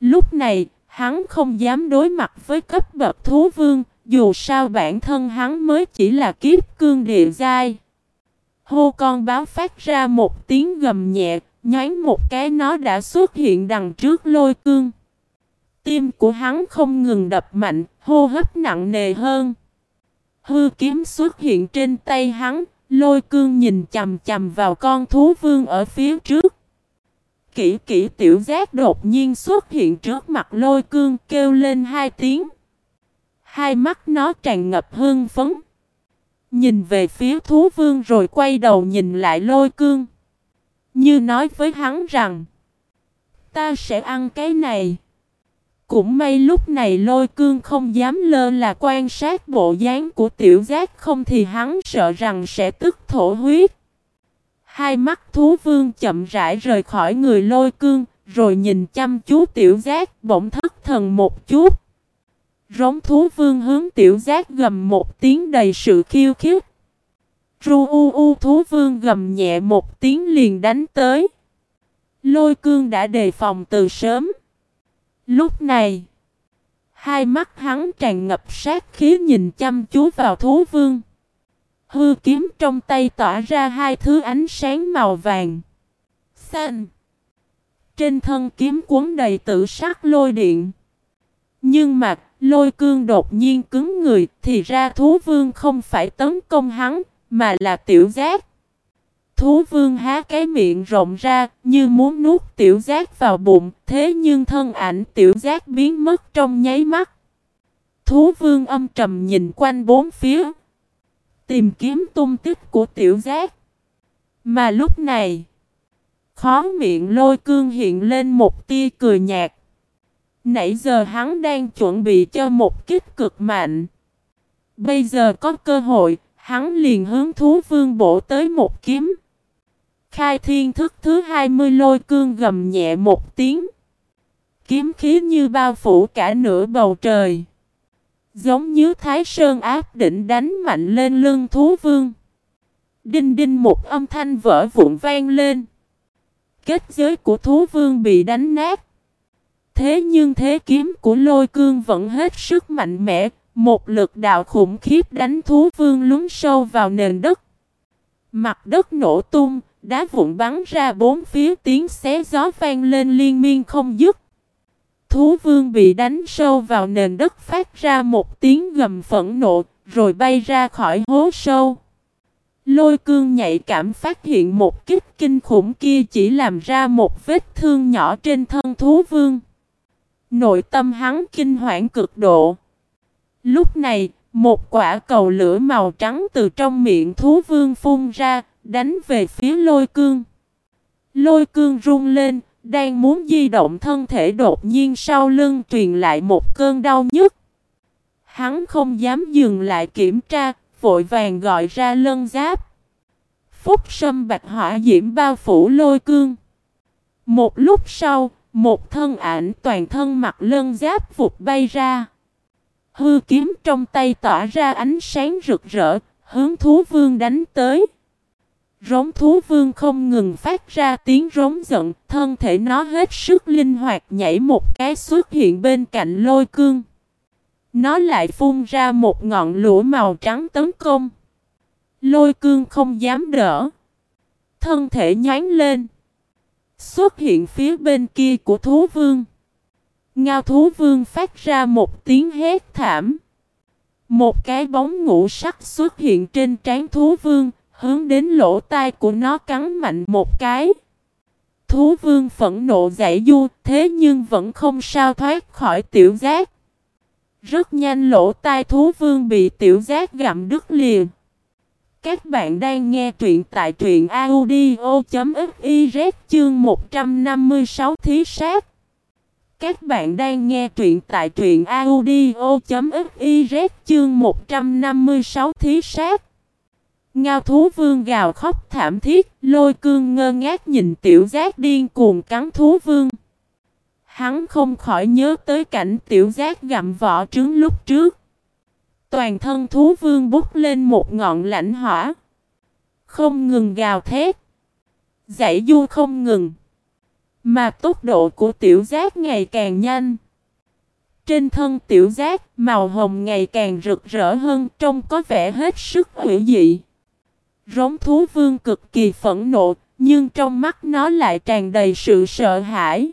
Lúc này, hắn không dám đối mặt với cấp bậc thú vương, dù sao bản thân hắn mới chỉ là kiếp cương địa giai. Hô con báo phát ra một tiếng gầm nhẹ, nhoáng một cái nó đã xuất hiện đằng trước lôi cương. Tim của hắn không ngừng đập mạnh, hô hấp nặng nề hơn. Hư kiếm xuất hiện trên tay hắn, Lôi cương nhìn chầm chầm vào con thú vương ở phía trước. Kỷ kỷ tiểu giác đột nhiên xuất hiện trước mặt lôi cương kêu lên hai tiếng. Hai mắt nó tràn ngập hương phấn. Nhìn về phía thú vương rồi quay đầu nhìn lại lôi cương. Như nói với hắn rằng. Ta sẽ ăn cái này. Cũng may lúc này lôi cương không dám lơ là quan sát bộ dáng của tiểu giác không thì hắn sợ rằng sẽ tức thổ huyết. Hai mắt thú vương chậm rãi rời khỏi người lôi cương, rồi nhìn chăm chú tiểu giác bỗng thất thần một chút. Rống thú vương hướng tiểu giác gầm một tiếng đầy sự khiêu khích. Ru u u thú vương gầm nhẹ một tiếng liền đánh tới. Lôi cương đã đề phòng từ sớm. Lúc này, hai mắt hắn tràn ngập sát khí nhìn chăm chú vào thú vương. Hư kiếm trong tay tỏa ra hai thứ ánh sáng màu vàng. Xanh. Trên thân kiếm cuốn đầy tử sắc lôi điện. Nhưng mà lôi cương đột nhiên cứng người thì ra thú vương không phải tấn công hắn mà là tiểu giác. Thú vương há cái miệng rộng ra như muốn nuốt tiểu giác vào bụng thế nhưng thân ảnh tiểu giác biến mất trong nháy mắt. Thú vương âm trầm nhìn quanh bốn phía. Tìm kiếm tung tích của tiểu giác. Mà lúc này, khó miệng lôi cương hiện lên một tia cười nhạt. Nãy giờ hắn đang chuẩn bị cho một kích cực mạnh. Bây giờ có cơ hội, hắn liền hướng thú vương bổ tới một kiếm. Khai thiên thức thứ 20 lôi cương gầm nhẹ một tiếng. Kiếm khí như bao phủ cả nửa bầu trời. Giống như thái sơn áp định đánh mạnh lên lưng thú vương. Đinh đinh một âm thanh vỡ vụn vang lên. Kết giới của thú vương bị đánh nát. Thế nhưng thế kiếm của lôi cương vẫn hết sức mạnh mẽ. Một lực đạo khủng khiếp đánh thú vương lún sâu vào nền đất. Mặt đất nổ tung, đá vụn bắn ra bốn phía tiếng xé gió vang lên liên miên không dứt. Thú vương bị đánh sâu vào nền đất phát ra một tiếng gầm phẫn nộ, rồi bay ra khỏi hố sâu. Lôi cương nhạy cảm phát hiện một kích kinh khủng kia chỉ làm ra một vết thương nhỏ trên thân thú vương. Nội tâm hắn kinh hoảng cực độ. Lúc này, một quả cầu lửa màu trắng từ trong miệng thú vương phun ra, đánh về phía lôi cương. Lôi cương rung lên, đang muốn di động thân thể đột nhiên sau lưng truyền lại một cơn đau nhức. Hắn không dám dừng lại kiểm tra, vội vàng gọi ra lân giáp. Phúc sâm bạch hỏa diễm bao phủ lôi cương. Một lúc sau, một thân ảnh toàn thân mặc lân giáp vụt bay ra. Hư kiếm trong tay tỏa ra ánh sáng rực rỡ, hướng thú vương đánh tới. Rống thú vương không ngừng phát ra tiếng rống giận, thân thể nó hết sức linh hoạt nhảy một cái xuất hiện bên cạnh lôi cương. Nó lại phun ra một ngọn lửa màu trắng tấn công. Lôi cương không dám đỡ. Thân thể nhánh lên. Xuất hiện phía bên kia của thú vương. Ngao thú vương phát ra một tiếng hét thảm. Một cái bóng ngũ sắc xuất hiện trên trán thú vương, hướng đến lỗ tai của nó cắn mạnh một cái. Thú vương phẫn nộ giải du, thế nhưng vẫn không sao thoát khỏi tiểu giác. Rất nhanh lỗ tai thú vương bị tiểu giác gặm đứt liền. Các bạn đang nghe truyện tại truyện audio.fiz chương 156 thí sát. Các bạn đang nghe truyện tại truyện audio.fiz chương 156 thí sát. Ngao thú vương gào khóc thảm thiết, lôi cương ngơ ngác nhìn tiểu giác điên cuồng cắn thú vương. Hắn không khỏi nhớ tới cảnh tiểu giác gặm vỏ trứng lúc trước. Toàn thân thú vương bút lên một ngọn lãnh hỏa. Không ngừng gào thét. giải du không ngừng. Mà tốc độ của tiểu giác ngày càng nhanh. Trên thân tiểu giác, màu hồng ngày càng rực rỡ hơn trông có vẻ hết sức hữu dị. Rống thú vương cực kỳ phẫn nộ, nhưng trong mắt nó lại tràn đầy sự sợ hãi.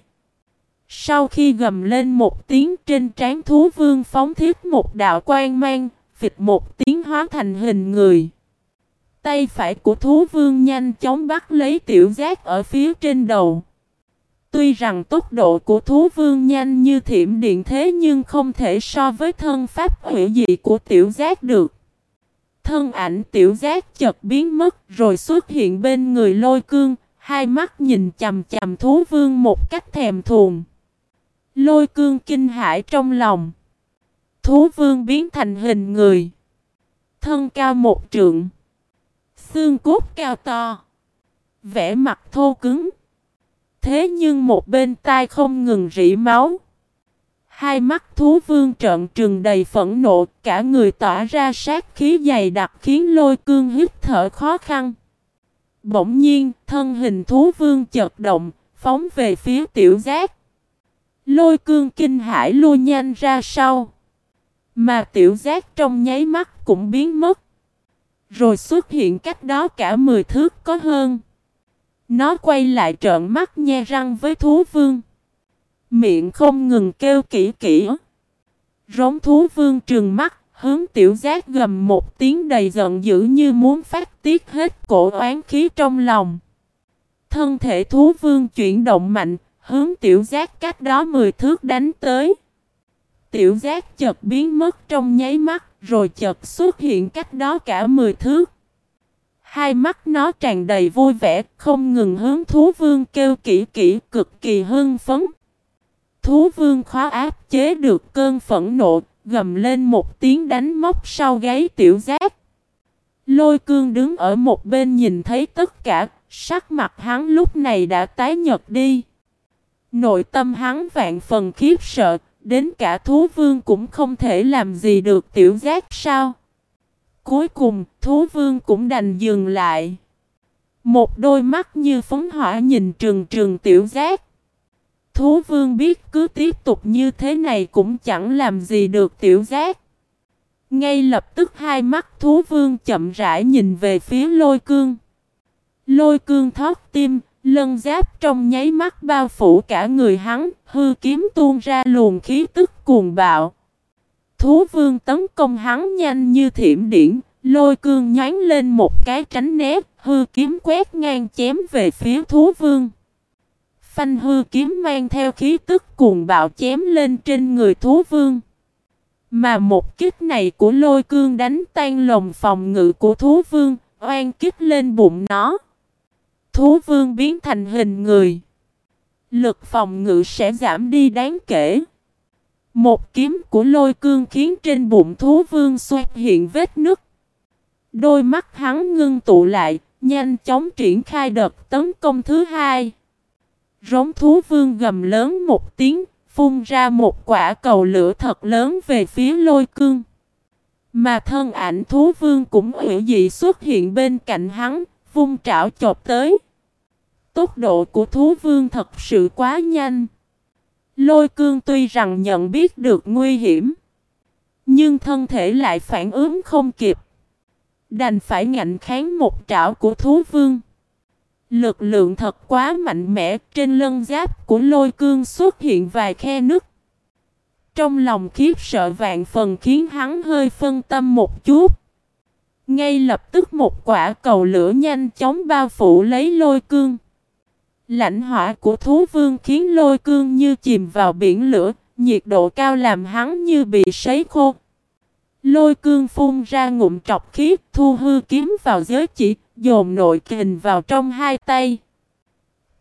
Sau khi gầm lên một tiếng trên trán thú vương phóng thiết một đạo quang mang, vịt một tiếng hóa thành hình người. Tay phải của thú vương nhanh chóng bắt lấy tiểu giác ở phía trên đầu. Tuy rằng tốc độ của thú vương nhanh như thiểm điện thế nhưng không thể so với thân pháp hủy dị của tiểu giác được. Thân ảnh tiểu giác chợt biến mất rồi xuất hiện bên người lôi cương, hai mắt nhìn chầm chầm thú vương một cách thèm thuồng. Lôi cương kinh hãi trong lòng. Thú vương biến thành hình người. Thân cao một trượng. Xương cốt cao to. Vẽ mặt thô cứng. Thế nhưng một bên tai không ngừng rỉ máu. Hai mắt thú vương trợn trừng đầy phẫn nộ, cả người tỏa ra sát khí dày đặc khiến lôi cương hít thở khó khăn. Bỗng nhiên, thân hình thú vương chợt động, phóng về phía tiểu giác. Lôi cương kinh hãi lui nhanh ra sau. Mà tiểu giác trong nháy mắt cũng biến mất. Rồi xuất hiện cách đó cả 10 thước có hơn. Nó quay lại trợn mắt nhe răng với thú vương. Miệng không ngừng kêu kỹ kỹ. Rống thú vương trừng mắt, hướng tiểu giác gầm một tiếng đầy giận dữ như muốn phát tiết hết cổ oán khí trong lòng. Thân thể thú vương chuyển động mạnh, hướng tiểu giác cách đó 10 thước đánh tới. Tiểu giác chợt biến mất trong nháy mắt, rồi chợt xuất hiện cách đó cả 10 thước. Hai mắt nó tràn đầy vui vẻ, không ngừng hướng thú vương kêu kỹ kỹ, cực kỳ hưng phấn. Thú vương khó áp chế được cơn phẫn nộ, gầm lên một tiếng đánh móc sau gáy tiểu giác. Lôi cương đứng ở một bên nhìn thấy tất cả, sắc mặt hắn lúc này đã tái nhật đi. Nội tâm hắn vạn phần khiếp sợ, đến cả thú vương cũng không thể làm gì được tiểu giác sao. Cuối cùng, thú vương cũng đành dừng lại. Một đôi mắt như phóng hỏa nhìn trừng trừng tiểu giác. Thú vương biết cứ tiếp tục như thế này cũng chẳng làm gì được tiểu giác. Ngay lập tức hai mắt thú vương chậm rãi nhìn về phía lôi cương. Lôi cương thoát tim, lân giáp trong nháy mắt bao phủ cả người hắn, hư kiếm tuôn ra luồng khí tức cuồng bạo. Thú vương tấn công hắn nhanh như thiểm điển, lôi cương nhánh lên một cái tránh né, hư kiếm quét ngang chém về phía thú vương. Phanh hư kiếm mang theo khí tức cuồng bạo chém lên trên người thú vương. Mà một kích này của lôi cương đánh tan lồng phòng ngự của thú vương, oan kích lên bụng nó. Thú vương biến thành hình người. Lực phòng ngự sẽ giảm đi đáng kể. Một kiếm của lôi cương khiến trên bụng thú vương xuất hiện vết nứt. Đôi mắt hắn ngưng tụ lại, nhanh chóng triển khai đợt tấn công thứ hai. Rống thú vương gầm lớn một tiếng, phun ra một quả cầu lửa thật lớn về phía lôi cương. Mà thân ảnh thú vương cũng hữu dị xuất hiện bên cạnh hắn, vung trảo chộp tới. Tốc độ của thú vương thật sự quá nhanh. Lôi cương tuy rằng nhận biết được nguy hiểm, nhưng thân thể lại phản ứng không kịp. Đành phải ngạnh kháng một trảo của thú vương. Lực lượng thật quá mạnh mẽ trên lân giáp của lôi cương xuất hiện vài khe nứt. Trong lòng khiếp sợ vạn phần khiến hắn hơi phân tâm một chút. Ngay lập tức một quả cầu lửa nhanh chóng bao phủ lấy lôi cương. Lãnh hỏa của thú vương khiến lôi cương như chìm vào biển lửa, nhiệt độ cao làm hắn như bị sấy khô. Lôi cương phun ra ngụm trọc khí, thu hư kiếm vào giới chỉ, dồn nội kình vào trong hai tay.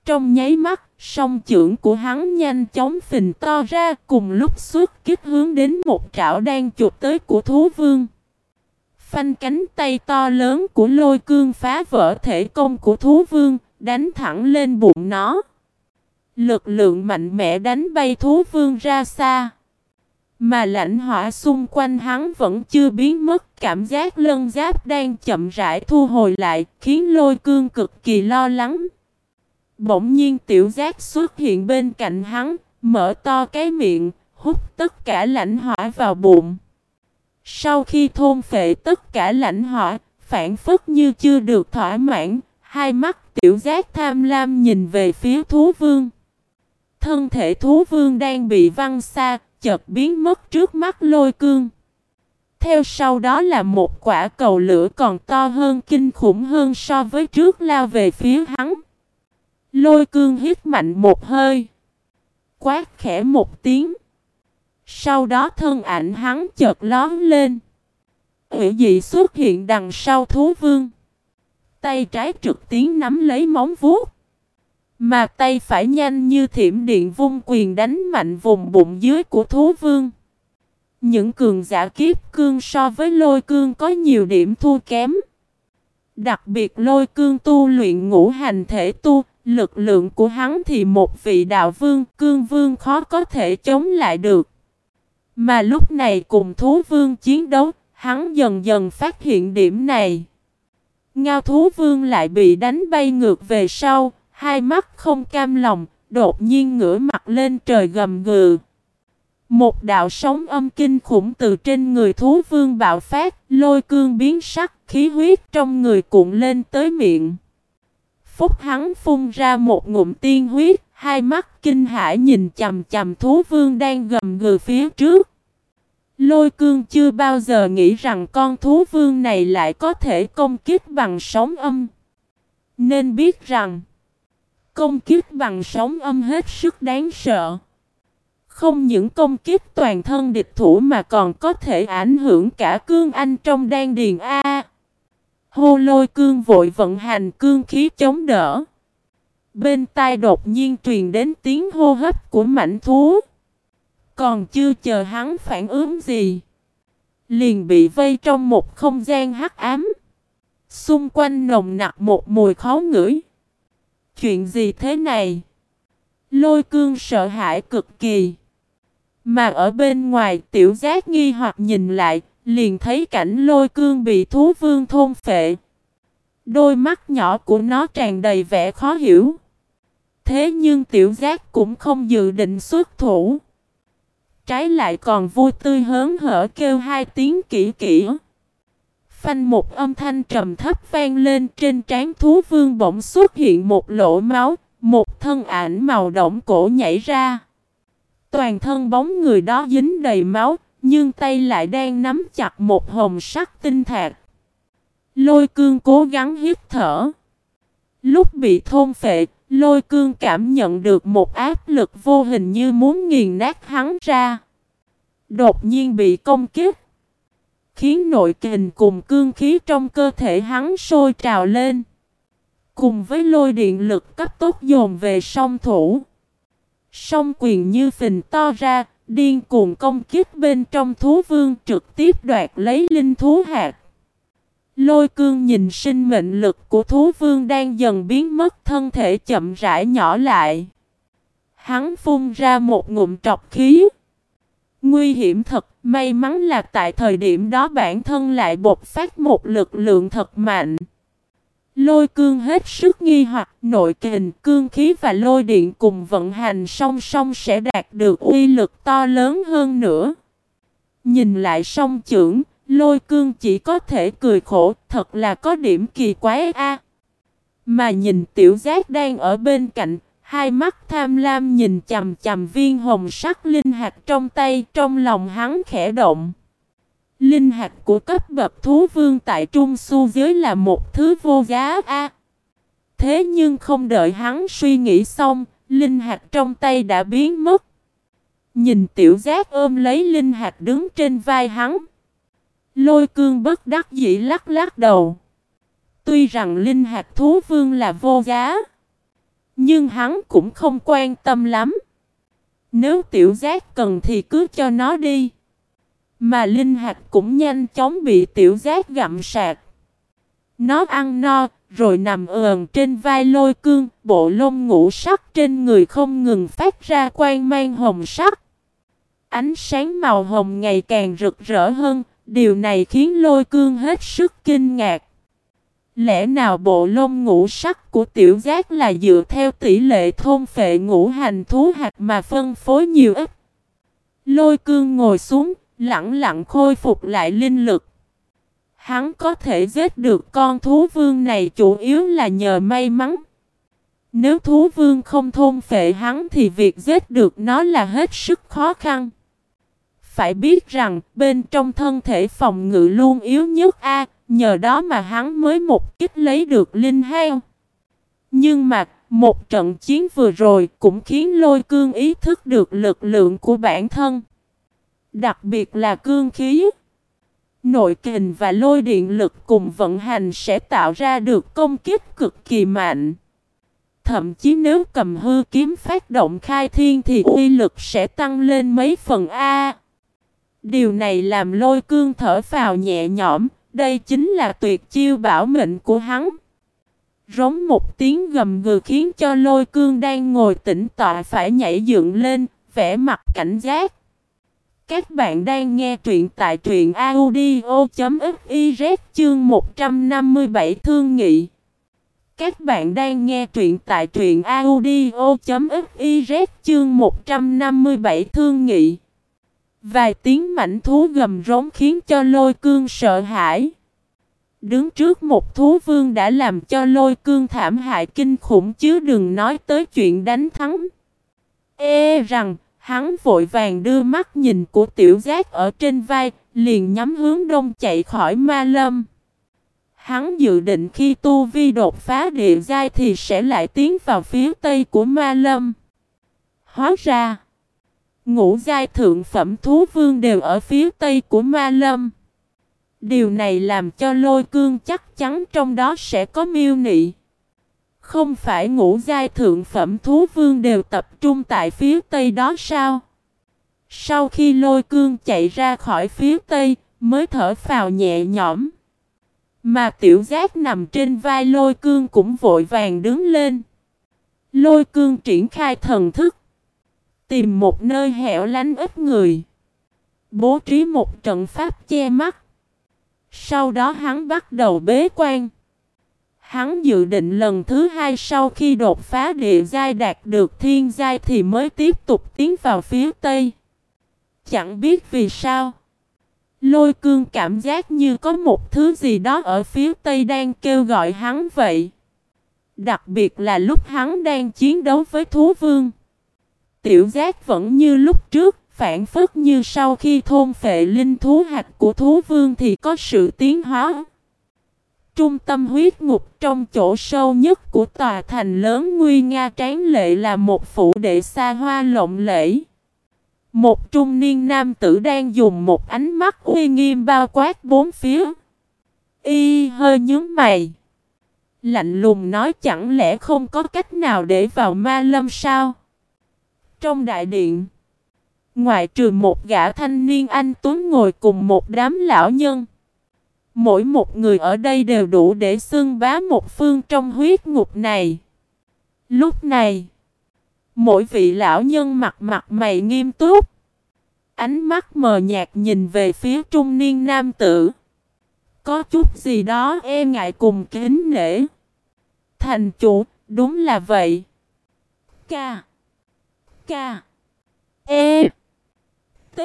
Trong nháy mắt, song trưởng của hắn nhanh chóng phình to ra cùng lúc xuất kích hướng đến một trảo đang chụp tới của thú vương. Phanh cánh tay to lớn của lôi cương phá vỡ thể công của thú vương, đánh thẳng lên bụng nó. Lực lượng mạnh mẽ đánh bay thú vương ra xa. Mà lãnh hỏa xung quanh hắn vẫn chưa biến mất cảm giác lân giáp đang chậm rãi thu hồi lại khiến lôi cương cực kỳ lo lắng. Bỗng nhiên tiểu giác xuất hiện bên cạnh hắn, mở to cái miệng, hút tất cả lãnh hỏa vào bụng. Sau khi thôn phệ tất cả lãnh hỏa, phản phất như chưa được thỏa mãn, hai mắt tiểu giác tham lam nhìn về phía thú vương. Thân thể thú vương đang bị văng xa, chợt biến mất trước mắt lôi cương. theo sau đó là một quả cầu lửa còn to hơn kinh khủng hơn so với trước lao về phía hắn. Lôi cương hít mạnh một hơi. Quát khẽ một tiếng. Sau đó thân ảnh hắn chợt lón lên. Hữu dị xuất hiện đằng sau thú vương. Tay trái trực tiến nắm lấy móng vuốt. Mà tay phải nhanh như thiểm điện vung quyền đánh mạnh vùng bụng dưới của thú vương. Những cường giả kiếp cương so với lôi cương có nhiều điểm thua kém. Đặc biệt lôi cương tu luyện ngũ hành thể tu, lực lượng của hắn thì một vị đạo vương, cương vương khó có thể chống lại được. Mà lúc này cùng thú vương chiến đấu, hắn dần dần phát hiện điểm này. Ngao thú vương lại bị đánh bay ngược về sau, hai mắt không cam lòng, đột nhiên ngửa mặt lên trời gầm gừ. Một đạo sóng âm kinh khủng từ trên người thú vương bạo phát, lôi cương biến sắc, khí huyết trong người cuộn lên tới miệng. Phúc hắn phun ra một ngụm tiên huyết, hai mắt kinh hãi nhìn chầm chầm thú vương đang gầm gừ phía trước. Lôi cương chưa bao giờ nghĩ rằng con thú vương này lại có thể công kích bằng sóng âm. Nên biết rằng, công kích bằng sóng âm hết sức đáng sợ. Không những công kích toàn thân địch thủ mà còn có thể ảnh hưởng cả cương anh trong đan điền A. Hô lôi cương vội vận hành cương khí chống đỡ. Bên tai đột nhiên truyền đến tiếng hô hấp của mảnh thú. Còn chưa chờ hắn phản ứng gì. Liền bị vây trong một không gian hắc ám. Xung quanh nồng nặc một mùi khó ngửi. Chuyện gì thế này? Lôi cương sợ hãi cực kỳ. Mà ở bên ngoài tiểu giác nghi hoặc nhìn lại, liền thấy cảnh lôi cương bị thú vương thôn phệ. Đôi mắt nhỏ của nó tràn đầy vẻ khó hiểu. Thế nhưng tiểu giác cũng không dự định xuất thủ. Trái lại còn vui tươi hớn hở kêu hai tiếng kỹ kỹ. Phanh một âm thanh trầm thấp vang lên trên trán thú vương bỗng xuất hiện một lỗ máu, một thân ảnh màu động cổ nhảy ra. Toàn thân bóng người đó dính đầy máu, nhưng tay lại đang nắm chặt một hồng sắc tinh thạch. Lôi cương cố gắng hít thở. Lúc bị thôn phệ, lôi cương cảm nhận được một áp lực vô hình như muốn nghiền nát hắn ra. Đột nhiên bị công kích. Khiến nội kình cùng cương khí trong cơ thể hắn sôi trào lên. Cùng với lôi điện lực cấp tốc dồn về song thủ. Song quyền như phình to ra, điên cuồng công kích bên trong thú vương trực tiếp đoạt lấy linh thú hạt. Lôi cương nhìn sinh mệnh lực của thú vương đang dần biến mất thân thể chậm rãi nhỏ lại. Hắn phun ra một ngụm trọc khí. Nguy hiểm thật, may mắn là tại thời điểm đó bản thân lại bộc phát một lực lượng thật mạnh. Lôi cương hết sức nghi hoặc nội kình, cương khí và lôi điện cùng vận hành song song sẽ đạt được uy lực to lớn hơn nữa. Nhìn lại song trưởng, lôi cương chỉ có thể cười khổ, thật là có điểm kỳ quái a. Mà nhìn tiểu giác đang ở bên cạnh, hai mắt tham lam nhìn chầm chầm viên hồng sắc linh hạt trong tay, trong lòng hắn khẽ động. Linh hạt của cấp bậc thú vương tại trung su giới là một thứ vô giá a. thế nhưng không đợi hắn suy nghĩ xong, linh hạt trong tay đã biến mất. Nhìn tiểu giác ôm lấy linh hạt đứng trên vai hắn. Lôi cương bất đắc dĩ lắc lắc đầu. Tuy rằng linh hạt thú vương là vô giá. Nhưng hắn cũng không quan tâm lắm. Nếu tiểu giác cần thì cứ cho nó đi. Mà linh hạt cũng nhanh chóng bị tiểu giác gặm sạc. Nó ăn no, rồi nằm ờn trên vai lôi cương, bộ lông ngũ sắc trên người không ngừng phát ra quang mang hồng sắc. Ánh sáng màu hồng ngày càng rực rỡ hơn, điều này khiến lôi cương hết sức kinh ngạc. Lẽ nào bộ lông ngũ sắc của tiểu giác là dựa theo tỷ lệ thôn phệ ngũ hành thú hạt mà phân phối nhiều ít? Lôi cương ngồi xuống, lặng lặng khôi phục lại linh lực. Hắn có thể giết được con thú vương này chủ yếu là nhờ may mắn. Nếu thú vương không thôn phệ hắn thì việc giết được nó là hết sức khó khăn phải biết rằng bên trong thân thể phòng ngự luôn yếu nhất a, nhờ đó mà hắn mới một kích lấy được linh heo. Nhưng mà một trận chiến vừa rồi cũng khiến lôi cương ý thức được lực lượng của bản thân. Đặc biệt là cương khí. Nội kình và lôi điện lực cùng vận hành sẽ tạo ra được công kích cực kỳ mạnh. Thậm chí nếu cầm hư kiếm phát động khai thiên thì uy lực sẽ tăng lên mấy phần A. Điều này làm lôi cương thở vào nhẹ nhõm, đây chính là tuyệt chiêu bảo mệnh của hắn. Rống một tiếng gầm gừ khiến cho lôi cương đang ngồi tĩnh tọa phải nhảy dựng lên, vẻ mặt cảnh giác. Các bạn đang nghe truyện tại truyện audio.fiz chương 157 thương nghị. Các bạn đang nghe truyện tại truyện audio.fiz chương 157 thương nghị. Vài tiếng mảnh thú gầm rống khiến cho lôi cương sợ hãi. Đứng trước một thú vương đã làm cho lôi cương thảm hại kinh khủng chứ đừng nói tới chuyện đánh thắng. Ê rằng, hắn vội vàng đưa mắt nhìn của tiểu giác ở trên vai, liền nhắm hướng đông chạy khỏi ma lâm. Hắn dự định khi tu vi đột phá địa giai thì sẽ lại tiến vào phía tây của ma lâm. Hóa ra, ngũ giai thượng phẩm thú vương đều ở phía tây của ma lâm. Điều này làm cho lôi cương chắc chắn trong đó sẽ có miêu nị. Không phải ngũ giai thượng phẩm thú vương đều tập trung tại phía tây đó sao? Sau khi lôi cương chạy ra khỏi phía tây, mới thở phào nhẹ nhõm. Mà tiểu giác nằm trên vai lôi cương cũng vội vàng đứng lên. Lôi cương triển khai thần thức. Tìm một nơi hẻo lánh ít người. Bố trí một trận pháp che mắt. Sau đó hắn bắt đầu bế quan. Hắn dự định lần thứ hai sau khi đột phá địa giai đạt được thiên giai thì mới tiếp tục tiến vào phía tây. Chẳng biết vì sao. Lôi cương cảm giác như có một thứ gì đó ở phía tây đang kêu gọi hắn vậy. Đặc biệt là lúc hắn đang chiến đấu với thú vương. Tiểu giác vẫn như lúc trước, phản phất như sau khi thôn phệ linh thú hạt của thú vương thì có sự tiến hóa. Trung tâm huyết ngục trong chỗ sâu nhất của tòa thành lớn nguy nga tráng lệ là một phủ đệ xa hoa lộng lẫy. Một trung niên nam tử đang dùng một ánh mắt uy nghiêm bao quát bốn phía. Y hơi nhướng mày. Lạnh lùng nói chẳng lẽ không có cách nào để vào ma lâm sao? Trong đại điện, ngoại trừ một gã thanh niên anh Tuấn ngồi cùng một đám lão nhân. Mỗi một người ở đây đều đủ để xưng bá một phương trong huyết ngục này. Lúc này, mỗi vị lão nhân mặt mặt mày nghiêm túc. Ánh mắt mờ nhạt nhìn về phía trung niên nam tử. Có chút gì đó e ngại cùng kính nể. Thành chủ, đúng là vậy. Ca. Ca. E. T.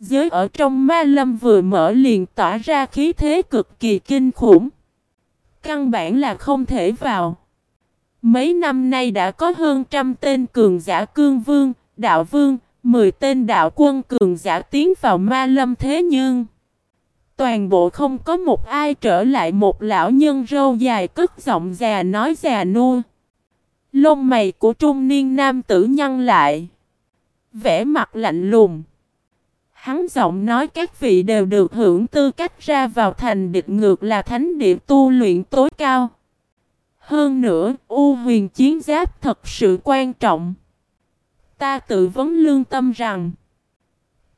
Giới ở trong ma lâm vừa mở liền tỏa ra khí thế cực kỳ kinh khủng. Căn bản là không thể vào. Mấy năm nay đã có hơn trăm tên cường giả cương vương, đạo vương, mười tên đạo quân cường giả tiến vào ma lâm thế nhưng toàn bộ không có một ai trở lại một lão nhân râu dài cất giọng già nói già nua. Lông mày của trung niên nam tử nhăn lại. vẻ mặt lạnh lùng. Hắn giọng nói các vị đều được hưởng tư cách ra vào thành địch ngược là thánh địa tu luyện tối cao. Hơn nữa, U huyền chiến giáp thật sự quan trọng. Ta tự vấn lương tâm rằng,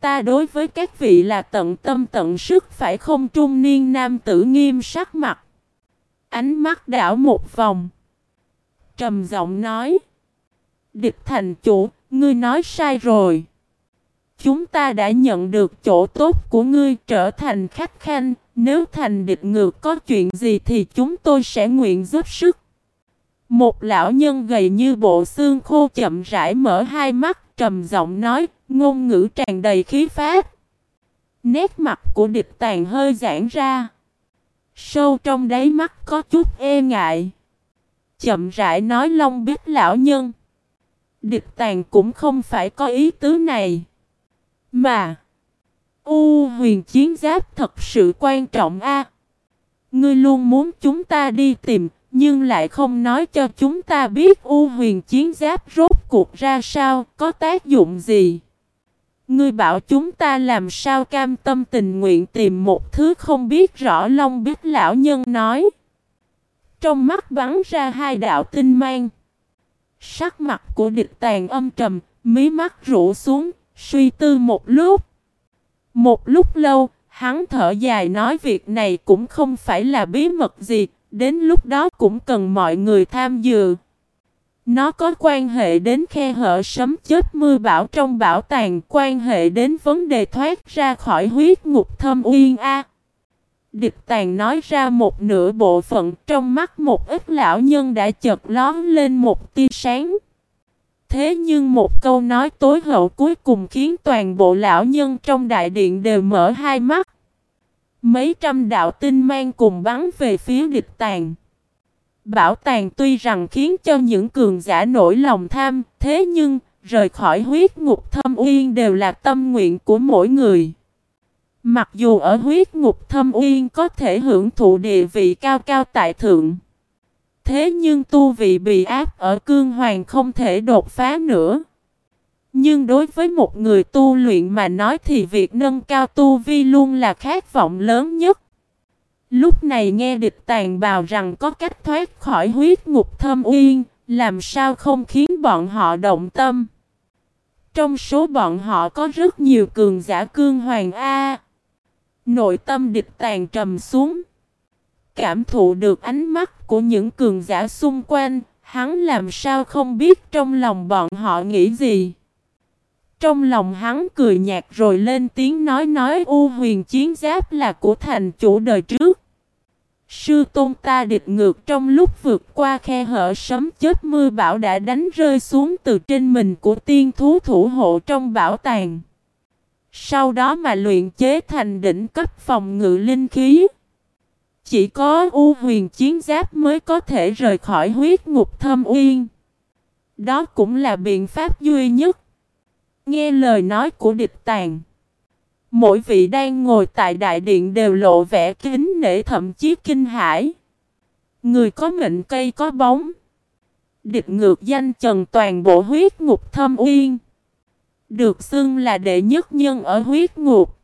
ta đối với các vị là tận tâm tận sức phải không trung niên nam tử nghiêm sắc mặt. Ánh mắt đảo một vòng. Trầm giọng nói, Địch thành chủ, ngươi nói sai rồi. Chúng ta đã nhận được chỗ tốt của ngươi trở thành khách khanh, nếu thành địch ngược có chuyện gì thì chúng tôi sẽ nguyện giúp sức. Một lão nhân gầy như bộ xương khô chậm rãi mở hai mắt trầm giọng nói, ngôn ngữ tràn đầy khí phát. Nét mặt của địch tàn hơi giãn ra. Sâu trong đáy mắt có chút e ngại. Chậm rãi nói long biết lão nhân. Địch tàn cũng không phải có ý tứ này. Mà U huyền chiến giáp thật sự quan trọng a. Ngươi luôn muốn chúng ta đi tìm, nhưng lại không nói cho chúng ta biết U huyền chiến giáp rốt cuộc ra sao, có tác dụng gì. Ngươi bảo chúng ta làm sao cam tâm tình nguyện tìm một thứ không biết rõ Long biết lão nhân nói. Trong mắt bắn ra hai đạo tinh mang. Sắc mặt của địch tàn âm trầm, mí mắt rũ xuống, suy tư một lúc. Một lúc lâu, hắn thở dài nói việc này cũng không phải là bí mật gì, đến lúc đó cũng cần mọi người tham dự. Nó có quan hệ đến khe hở sấm chết mưa bão trong bảo tàng, quan hệ đến vấn đề thoát ra khỏi huyết ngục thâm uyên A. Địch tàn nói ra một nửa bộ phận trong mắt một ít lão nhân đã chợt lón lên một tia sáng. Thế nhưng một câu nói tối hậu cuối cùng khiến toàn bộ lão nhân trong đại điện đều mở hai mắt. Mấy trăm đạo tinh mang cùng bắn về phía địch tàn. Bảo tàng tuy rằng khiến cho những cường giả nổi lòng tham, thế nhưng rời khỏi huyết ngục thâm uyên đều là tâm nguyện của mỗi người. Mặc dù ở huyết ngục thâm uyên có thể hưởng thụ địa vị cao cao tại thượng. Thế nhưng tu vị bị áp ở cương hoàng không thể đột phá nữa. Nhưng đối với một người tu luyện mà nói thì việc nâng cao tu vi luôn là khát vọng lớn nhất. Lúc này nghe địch tàn bào rằng có cách thoát khỏi huyết ngục thâm uyên, làm sao không khiến bọn họ động tâm. Trong số bọn họ có rất nhiều cường giả cương hoàng A. Nội tâm địch tàn trầm xuống. Cảm thụ được ánh mắt của những cường giả xung quanh, hắn làm sao không biết trong lòng bọn họ nghĩ gì. Trong lòng hắn cười nhạt rồi lên tiếng nói nói u huyền chiến giáp là của thành chủ đời trước. Sư tôn ta địch ngược trong lúc vượt qua khe hở sấm chết mưa bão đã đánh rơi xuống từ trên mình của tiên thú thủ hộ trong bảo tàng. Sau đó mà luyện chế thành đỉnh cấp phòng ngự linh khí. Chỉ có U huyền chiến giáp mới có thể rời khỏi huyết ngục thâm uyên. Đó cũng là biện pháp duy nhất. Nghe lời nói của địch tàn. Mỗi vị đang ngồi tại đại điện đều lộ vẻ kính nể thậm chí kinh hãi. Người có mệnh cây có bóng. Địch ngược danh trần toàn bộ huyết ngục thâm uyên. Được xưng là đệ nhất nhân ở huyết ngục.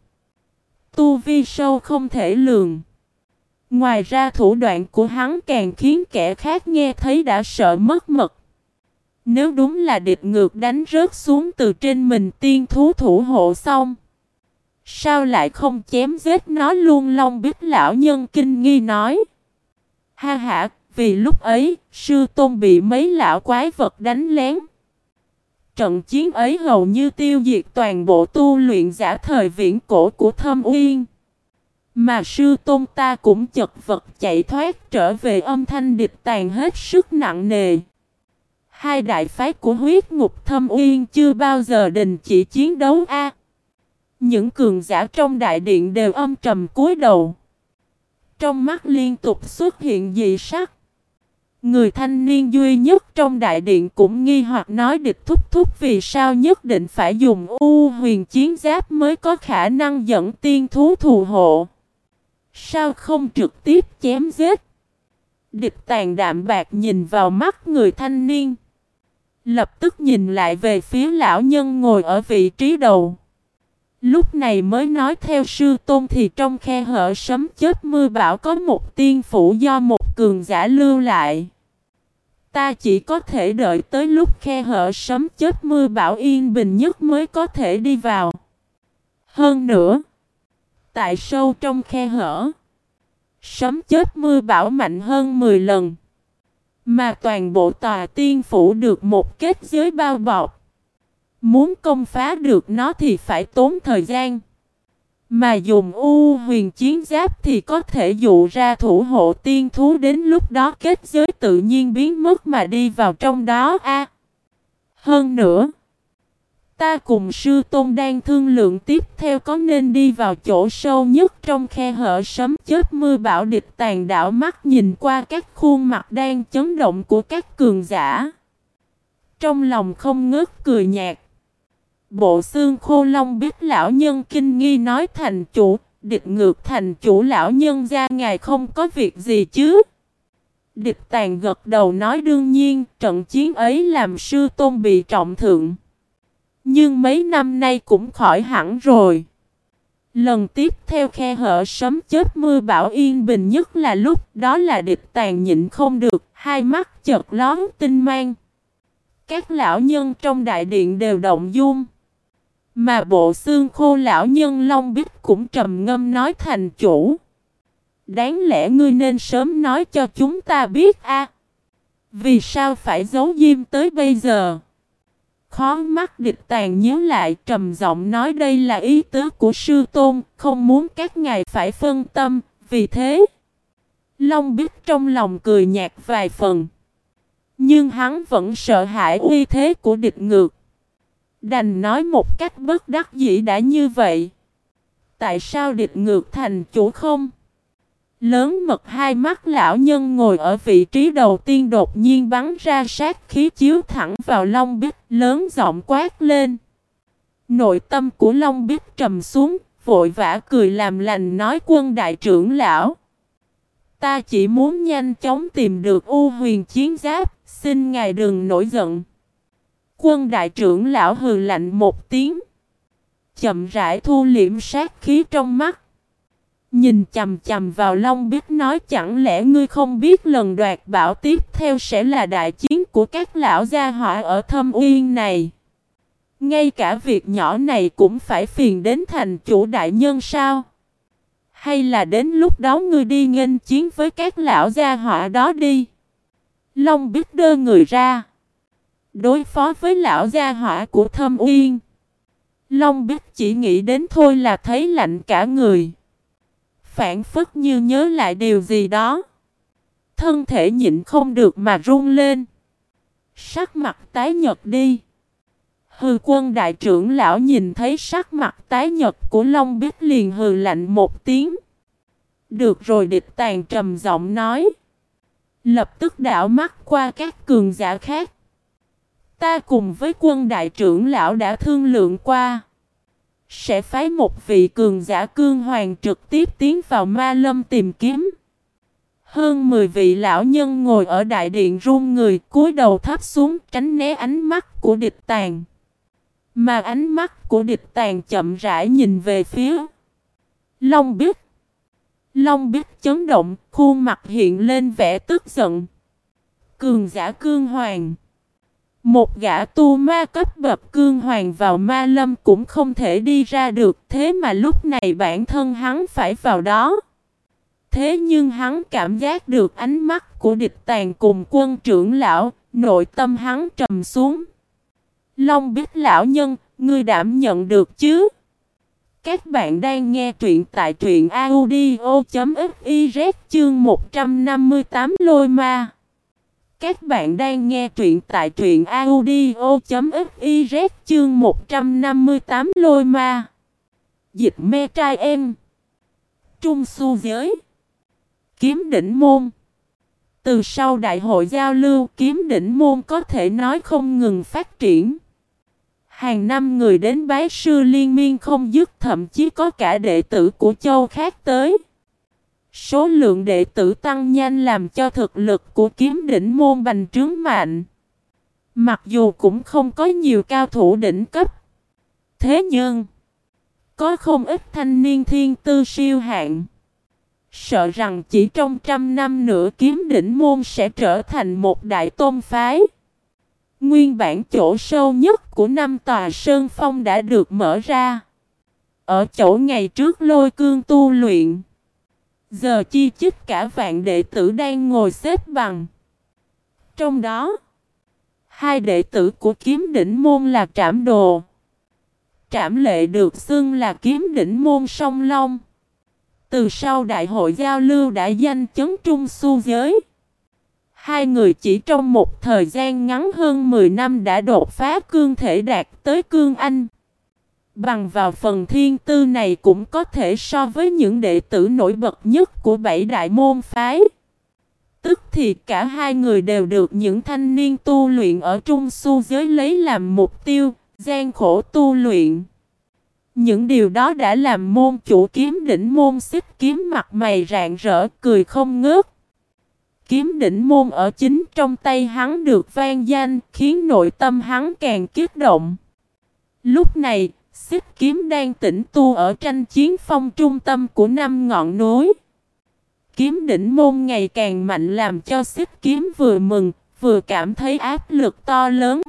Tu vi sâu không thể lường. Ngoài ra thủ đoạn của hắn càng khiến kẻ khác nghe thấy đã sợ mất mật. Nếu đúng là địch ngược đánh rớt xuống từ trên mình tiên thú thủ hộ xong. Sao lại không chém giết nó luôn long biết lão nhân kinh nghi nói. Ha ha, vì lúc ấy, sư tôn bị mấy lão quái vật đánh lén. Trận chiến ấy hầu như tiêu diệt toàn bộ tu luyện giả thời viễn cổ của thâm uyên. Mà sư tôn ta cũng chật vật chạy thoát trở về âm thanh địch tàn hết sức nặng nề. Hai đại phái của huyết ngục thâm uyên chưa bao giờ đình chỉ chiến đấu a. Những cường giả trong đại điện đều âm trầm cúi đầu. Trong mắt liên tục xuất hiện dị sắc. Người thanh niên duy nhất trong đại điện cũng nghi hoặc nói địch thúc thúc vì sao nhất định phải dùng u huyền chiến giáp mới có khả năng dẫn tiên thú thù hộ. Sao không trực tiếp chém giết? Địch tàn đạm bạc nhìn vào mắt người thanh niên. Lập tức nhìn lại về phía lão nhân ngồi ở vị trí đầu. Lúc này mới nói theo sư tôn thì trong khe hở sấm chết mưa bão có một tiên phủ do một cường giả lưu lại. Ta chỉ có thể đợi tới lúc khe hở sấm chết mưa bão yên bình nhất mới có thể đi vào. Hơn nữa, tại sâu trong khe hở, sấm chết mưa bão mạnh hơn 10 lần. Mà toàn bộ tòa tiên phủ được một kết giới bao bọc. Muốn công phá được nó thì phải tốn thời gian. Mà dùng u huyền chiến giáp thì có thể dụ ra thủ hộ tiên thú đến lúc đó kết giới tự nhiên biến mất mà đi vào trong đó a. hơn nữa, ta cùng sư tôn đang thương lượng tiếp theo có nên đi vào chỗ sâu nhất trong khe hở sấm chết mưa bão địch tàn đảo mắt nhìn qua các khuôn mặt đang chấn động của các cường giả. Trong lòng không ngớt cười nhạt. Bộ xương khô long biết lão nhân kinh nghi nói thành chủ, địch ngược thành chủ lão nhân ra ngài không có việc gì chứ. Địch tàn gật đầu nói đương nhiên, trận chiến ấy làm sư tôn bị trọng thượng. Nhưng mấy năm nay cũng khỏi hẳn rồi. Lần tiếp theo khe hở sấm chết mưa bão yên bình nhất là lúc đó là địch tàn nhịn không được, hai mắt chợt lón tinh mang. Các lão nhân trong đại điện đều động dung. Mà bộ xương khô lão nhân Long Bích cũng trầm ngâm nói thành chủ. Đáng lẽ ngươi nên sớm nói cho chúng ta biết a. Vì sao phải giấu diêm tới bây giờ? Khó mắt địch tàn nhớ lại trầm giọng nói đây là ý tứ của sư tôn, không muốn các ngài phải phân tâm, vì thế. Long biết trong lòng cười nhạt vài phần. Nhưng hắn vẫn sợ hãi uy thế của địch ngược. Đành nói một cách bất đắc dĩ đã như vậy. Tại sao địch ngược thành chủ không? Lớn mật hai mắt lão nhân ngồi ở vị trí đầu tiên đột nhiên bắn ra sát khí chiếu thẳng vào Long Bích, lớn giọng quát lên. Nội tâm của Long Bích trầm xuống, vội vã cười làm lành nói quân đại trưởng lão. Ta chỉ muốn nhanh chóng tìm được U huyền chiến giáp, xin ngài đừng nổi giận. Quân đại trưởng lão hừ lạnh một tiếng. Chậm rãi thu liễm sát khí trong mắt. Nhìn chầm chầm vào Long Bích nói chẳng lẽ ngươi không biết lần đoạt bảo tiếp theo sẽ là đại chiến của các lão gia họa ở thâm uyên này. Ngay cả việc nhỏ này cũng phải phiền đến thành chủ đại nhân sao? Hay là đến lúc đó ngươi đi nghênh chiến với các lão gia họa đó đi? Long Bích đơ người ra. Đối phó với lão gia hỏa của thâm uyên. Long Bích chỉ nghĩ đến thôi là thấy lạnh cả người phản phất như nhớ lại điều gì đó. Thân thể nhịn không được mà run lên. Sắc mặt tái nhật đi. Hư quân đại trưởng lão nhìn thấy sắc mặt tái nhật của Long Bích liền hừ lạnh một tiếng. Được rồi, địch tàn trầm giọng nói. Lập tức đảo mắt qua các cường giả khác. Ta cùng với quân đại trưởng lão đã thương lượng qua. Sẽ phái một vị cường giả cương hoàng trực tiếp tiến vào ma lâm tìm kiếm. Hơn 10 vị lão nhân ngồi ở đại điện run người cúi đầu thấp xuống tránh né ánh mắt của địch tàn. Mà ánh mắt của địch tàn chậm rãi nhìn về phía Long biết Long biết chấn động, khuôn mặt hiện lên vẻ tức giận. Cường giả cương hoàng. Một gã tu ma cấp bậc cương hoàng vào ma lâm cũng không thể đi ra được thế mà lúc này bản thân hắn phải vào đó. Thế nhưng hắn cảm giác được ánh mắt của địch tàn cùng quân trưởng lão, nội tâm hắn trầm xuống. Long biết lão nhân, ngươi đảm nhận được chứ? Các bạn đang nghe truyện tại truyện audio.fiz chương 158 lôi ma. Các bạn đang nghe truyện tại truyện audio.fiz chương 158 lôi ma. Dịch me trai em. Trung su giới. Kiếm đỉnh môn. Từ sau đại hội giao lưu, kiếm đỉnh môn có thể nói không ngừng phát triển. Hàng năm người đến bái sư liên miên không dứt, thậm chí có cả đệ tử của châu khác tới. Số lượng đệ tử tăng nhanh làm cho thực lực của kiếm đỉnh môn bành trướng mạnh. Mặc dù cũng không có nhiều cao thủ đỉnh cấp. Thế nhưng, có không ít thanh niên thiên tư siêu hạng. Sợ rằng chỉ trong trăm năm nữa kiếm đỉnh môn sẽ trở thành một đại tôn phái. Nguyên bản chỗ sâu nhất của năm tòa sơn phong đã được mở ra. Ở chỗ ngày trước lôi cương tu luyện. Giờ chi chích cả vạn đệ tử đang ngồi xếp bằng. Trong đó, hai đệ tử của kiếm đỉnh môn là Trảm Đồ. Trảm Lệ được xưng là kiếm đỉnh môn song long. Từ sau đại hội giao lưu đã danh chấn trung su giới. Hai người chỉ trong một thời gian ngắn hơn 10 năm đã đột phá cương thể đạt tới cương anh. Bằng vào phần thiên tư này cũng có thể so với những đệ tử nổi bật nhất của bảy đại môn phái. Tức thì cả hai người đều được những thanh niên tu luyện ở trung su giới lấy làm mục tiêu, gian khổ tu luyện. Những điều đó đã làm môn chủ kiếm đỉnh môn xích kiếm mặt mày rạng rỡ cười không ngớt. Kiếm đỉnh môn ở chính trong tay hắn được vang danh khiến nội tâm hắn càng kiết động. Lúc này, xích kiếm đang tĩnh tu ở tranh chiến phong trung tâm của năm ngọn núi. Kiếm đỉnh môn ngày càng mạnh làm cho xích kiếm vừa mừng, vừa cảm thấy áp lực to lớn.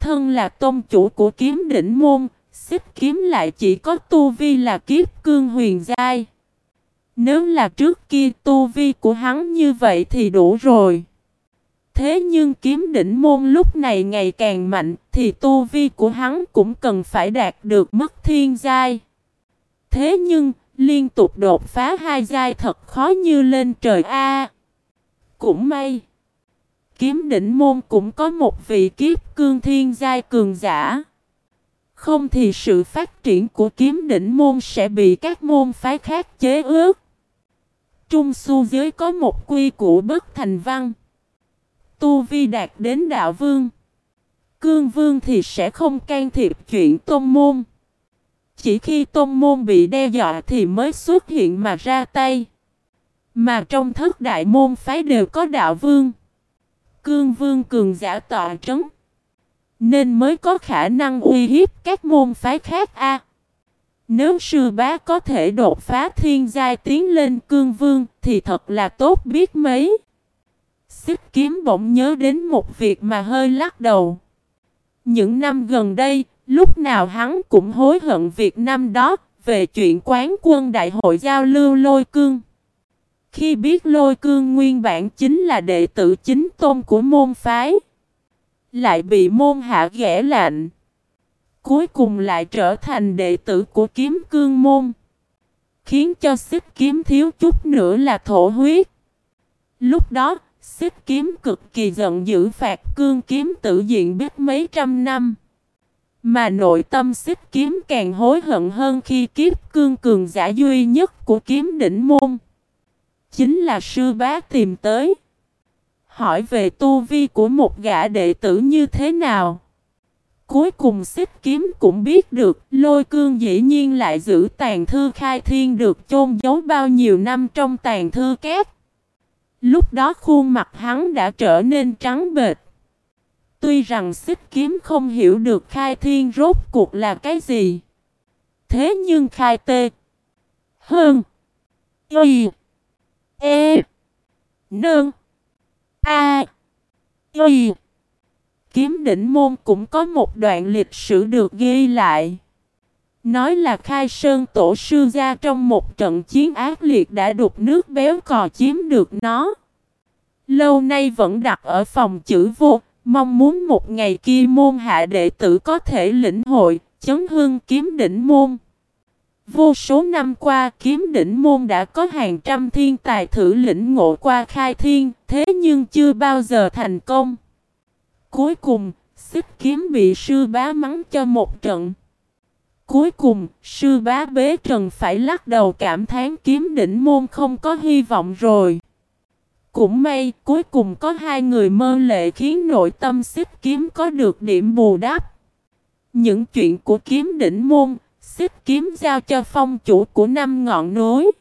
Thân là tôn chủ của kiếm đỉnh môn, xích kiếm lại chỉ có tu vi là kiếp cương huyền giai. Nếu là trước kia tu vi của hắn như vậy thì đủ rồi. Thế nhưng kiếm đỉnh môn lúc này ngày càng mạnh, thì tu vi của hắn cũng cần phải đạt được mức thiên giai. Thế nhưng, liên tục đột phá hai giai thật khó như lên trời A. cũng may. Kiếm đỉnh môn cũng có một vị kiếp cương thiên giai cường giả. Không thì sự phát triển của kiếm đỉnh môn sẽ bị các môn phái khác chế ước. Trung su giới có một quy củ bất thành văn. Tu vi đạt đến đạo vương. Cương vương thì sẽ không can thiệp chuyện tôn môn. Chỉ khi tôn môn bị đe dọa thì mới xuất hiện mà ra tay. Mà trong thất đại môn phái đều có đạo vương. Cương vương cường giả tọa trấn. Nên mới có khả năng uy hiếp các môn phái khác a. nếu sư bá có thể đột phá thiên giai tiến lên cương vương thì thật là tốt biết mấy. Xích kiếm bỗng nhớ đến một việc mà hơi lắc đầu. Những năm gần đây, lúc nào hắn cũng hối hận việc năm đó về chuyện quán quân đại hội giao lưu lôi cương. Khi biết lôi cương nguyên bản chính là đệ tử chính tôn của môn phái lại bị môn hạ ghẻ lạnh. Cuối cùng lại trở thành đệ tử của kiếm cương môn. Khiến cho xích kiếm thiếu chút nữa là thổ huyết. Lúc đó, xích kiếm cực kỳ giận dữ phạt cương kiếm tự diện biết mấy trăm năm. Mà nội tâm xích kiếm càng hối hận hơn khi kiếp cương cường giả duy nhất của kiếm đỉnh môn. Chính là sư bá tìm tới hỏi về tu vi của một gã đệ tử như thế nào. Cuối cùng xích kiếm cũng biết được, lôi cương dĩ nhiên lại giữ tàn thư khai thiên được chôn giấu bao nhiêu năm trong tàn thư kép. Lúc đó khuôn mặt hắn đã trở nên trắng bệch. Tuy rằng xích kiếm không hiểu được khai thiên rốt cuộc là cái gì. Thế nhưng khai tê. Hơn. Y. E. Nương. A. Y. Kiếm đỉnh môn cũng có một đoạn lịch sử được ghi lại. Nói là khai sơn tổ sư gia trong một trận chiến ác liệt đã đục nước béo cò chiếm được nó. Lâu nay vẫn đặt ở phòng chữ vô, mong muốn một ngày kia môn hạ đệ tử có thể lĩnh hội, chấn hương kiếm đỉnh môn. Vô số năm qua kiếm đỉnh môn đã có hàng trăm thiên tài thử lĩnh ngộ qua khai thiên, thế nhưng chưa bao giờ thành công. Cuối cùng, xích kiếm bị sư bá mắng cho một trận. Cuối cùng, sư bá bế trần phải lắc đầu cảm thán kiếm đỉnh môn không có hy vọng rồi. Cũng may, cuối cùng có hai người mơ lệ khiến nội tâm xích kiếm có được điểm bù đắp. Những chuyện của kiếm đỉnh môn, xích kiếm giao cho phong chủ của năm ngọn núi.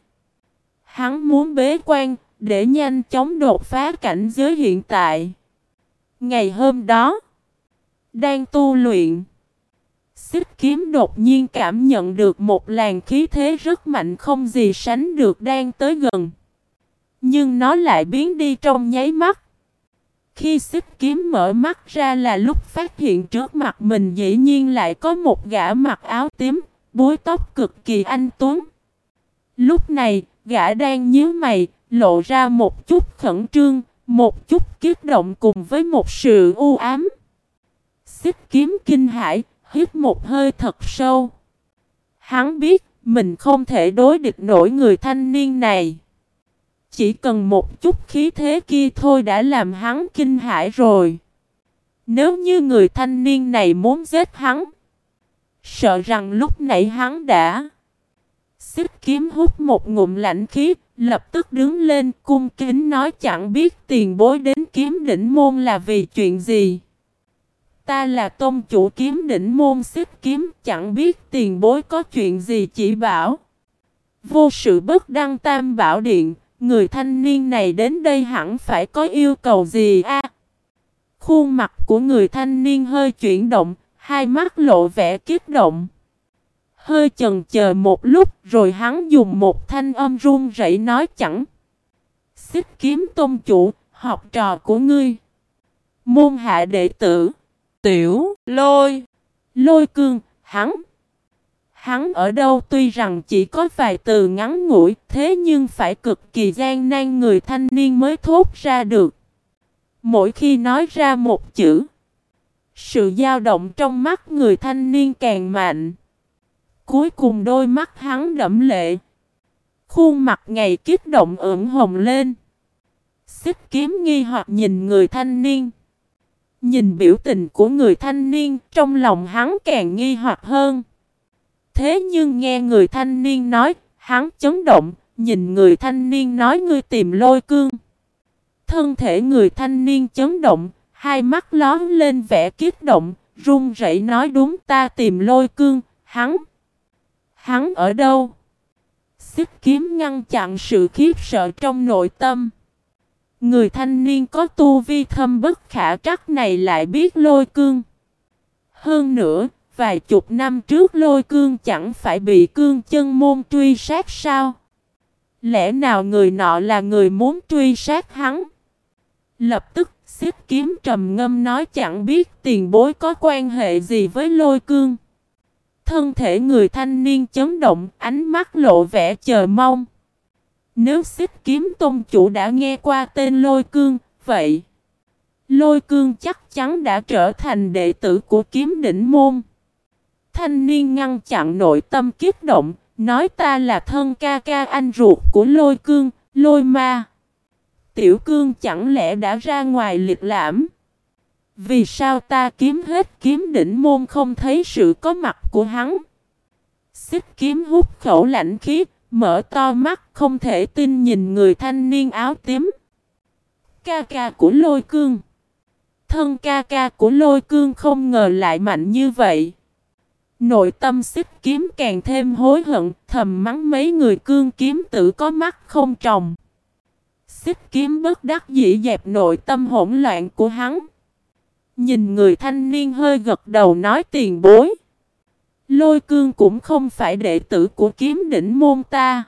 Hắn muốn bế quan, để nhanh chóng đột phá cảnh giới hiện tại. Ngày hôm đó, đang tu luyện, xích kiếm đột nhiên cảm nhận được một làn khí thế rất mạnh không gì sánh được đang tới gần. Nhưng nó lại biến đi trong nháy mắt. Khi xích kiếm mở mắt ra là lúc phát hiện trước mặt mình dĩ nhiên lại có một gã mặc áo tím, búi tóc cực kỳ anh tuấn. Lúc này, gã đang nhíu mày, lộ ra một chút khẩn trương, một chút kiết động cùng với một sự u ám. Xích kiếm kinh hãi, hít một hơi thật sâu. Hắn biết, mình không thể đối địch nổi người thanh niên này. Chỉ cần một chút khí thế kia thôi đã làm hắn kinh hãi rồi. Nếu như người thanh niên này muốn giết hắn, Sợ rằng lúc nãy hắn đã Xích kiếm hút một ngụm lạnh khí Lập tức đứng lên cung kính nói chẳng biết tiền bối đến kiếm đỉnh môn là vì chuyện gì Ta là tôn chủ kiếm đỉnh môn xích kiếm, chẳng biết tiền bối có chuyện gì chỉ bảo. Vô sự bất đăng tam bảo điện, người thanh niên này đến đây hẳn phải có yêu cầu gì a? Khuôn mặt của người thanh niên hơi chuyển động, hai mắt lộ vẻ kích động. Hơi chần chờ một lúc rồi hắn dùng một thanh âm run rẩy nói chẳng. Xích kiếm tôn chủ, học trò của ngươi. Môn hạ đệ tử. Tiểu, lôi, lôi cương, hắn. Hắn ở đâu tuy rằng chỉ có vài từ ngắn ngủi, thế nhưng phải cực kỳ gian nan người thanh niên mới thốt ra được. Mỗi khi nói ra một chữ, sự dao động trong mắt người thanh niên càng mạnh. Cuối cùng đôi mắt hắn đẫm lệ. Khuôn mặt ngày kích động ửng hồng lên. Xích kiếm nghi hoặc nhìn người thanh niên. Nhìn biểu tình của người thanh niên, trong lòng hắn càng nghi hoặc hơn. Thế nhưng nghe người thanh niên nói, hắn chấn động, nhìn người thanh niên nói ngươi tìm lôi cương. Thân thể người thanh niên chấn động, hai mắt lón lên vẻ kiếp động, run rẩy nói đúng ta tìm lôi cương, hắn. Hắn ở đâu? Xích kiếm ngăn chặn sự khiếp sợ trong nội tâm. Người thanh niên có tu vi thâm bất khả trắc này lại biết lôi cương. Hơn nữa, vài chục năm trước lôi cương chẳng phải bị cương chân môn truy sát sao? Lẽ nào người nọ là người muốn truy sát hắn? Lập tức xích kiếm trầm ngâm nói chẳng biết tiền bối có quan hệ gì với lôi cương. Thân thể người thanh niên chấn động, ánh mắt lộ vẻ chờ mong. Nếu xích kiếm tôn chủ đã nghe qua tên lôi cương, vậy lôi cương chắc chắn đã trở thành đệ tử của kiếm đỉnh môn. Thanh niên ngăn chặn nội tâm kiếp động, nói ta là thân ca ca anh ruột của lôi cương, lôi ma. Tiểu cương chẳng lẽ đã ra ngoài liệt lãm? Vì sao ta kiếm hết kiếm đỉnh môn không thấy sự có mặt của hắn? Xích kiếm hút khẩu lạnh khí, mở to mắt không thể tin nhìn người thanh niên áo tím. Ca ca của lôi cương. Thân ca ca của lôi cương không ngờ lại mạnh như vậy. Nội tâm xích kiếm càng thêm hối hận, thầm mắng mấy người cương kiếm tử có mắt không trồng. Xích kiếm bất đắc dĩ dẹp nội tâm hỗn loạn của hắn. Nhìn người thanh niên hơi gật đầu nói tiền bối. Lôi cương cũng không phải đệ tử của kiếm đỉnh môn ta.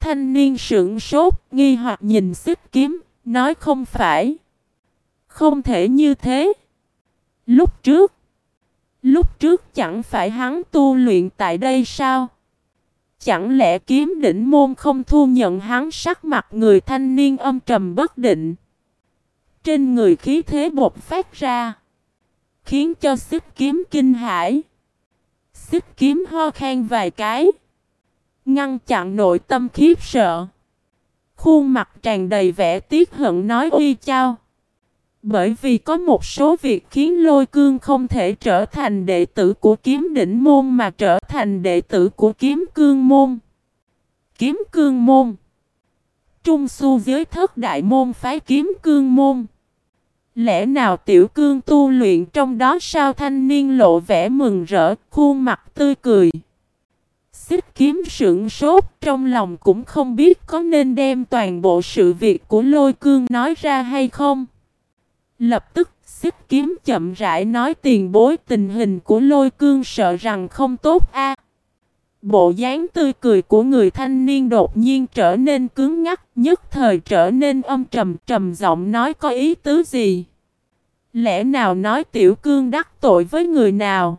Thanh niên sững sốt, nghi hoặc nhìn xích kiếm, nói không phải. Không thể như thế. Lúc trước, lúc trước chẳng phải hắn tu luyện tại đây sao? Chẳng lẽ kiếm đỉnh môn không thu nhận hắn sắc mặt người thanh niên âm trầm bất định. Trên người khí thế bột phát ra. Khiến cho xích kiếm kinh hãi. Xích kiếm ho khan vài cái. Ngăn chặn nội tâm khiếp sợ. Khuôn mặt tràn đầy vẻ tiếc hận nói uy chao. Bởi vì có một số việc khiến lôi cương không thể trở thành đệ tử của kiếm đỉnh môn mà trở thành đệ tử của kiếm cương môn. Kiếm cương môn Trung su giới thất đại môn phái kiếm cương môn. Lẽ nào tiểu cương tu luyện trong đó sao thanh niên lộ vẻ mừng rỡ, khuôn mặt tươi cười. Xích kiếm sững sốt trong lòng cũng không biết có nên đem toàn bộ sự việc của lôi cương nói ra hay không. Lập tức xích kiếm chậm rãi nói tiền bối tình hình của lôi cương sợ rằng không tốt a. Bộ dáng tươi cười của người thanh niên đột nhiên trở nên cứng ngắc, nhất thời trở nên âm trầm trầm giọng nói có ý tứ gì. Lẽ nào nói tiểu cương đắc tội với người nào?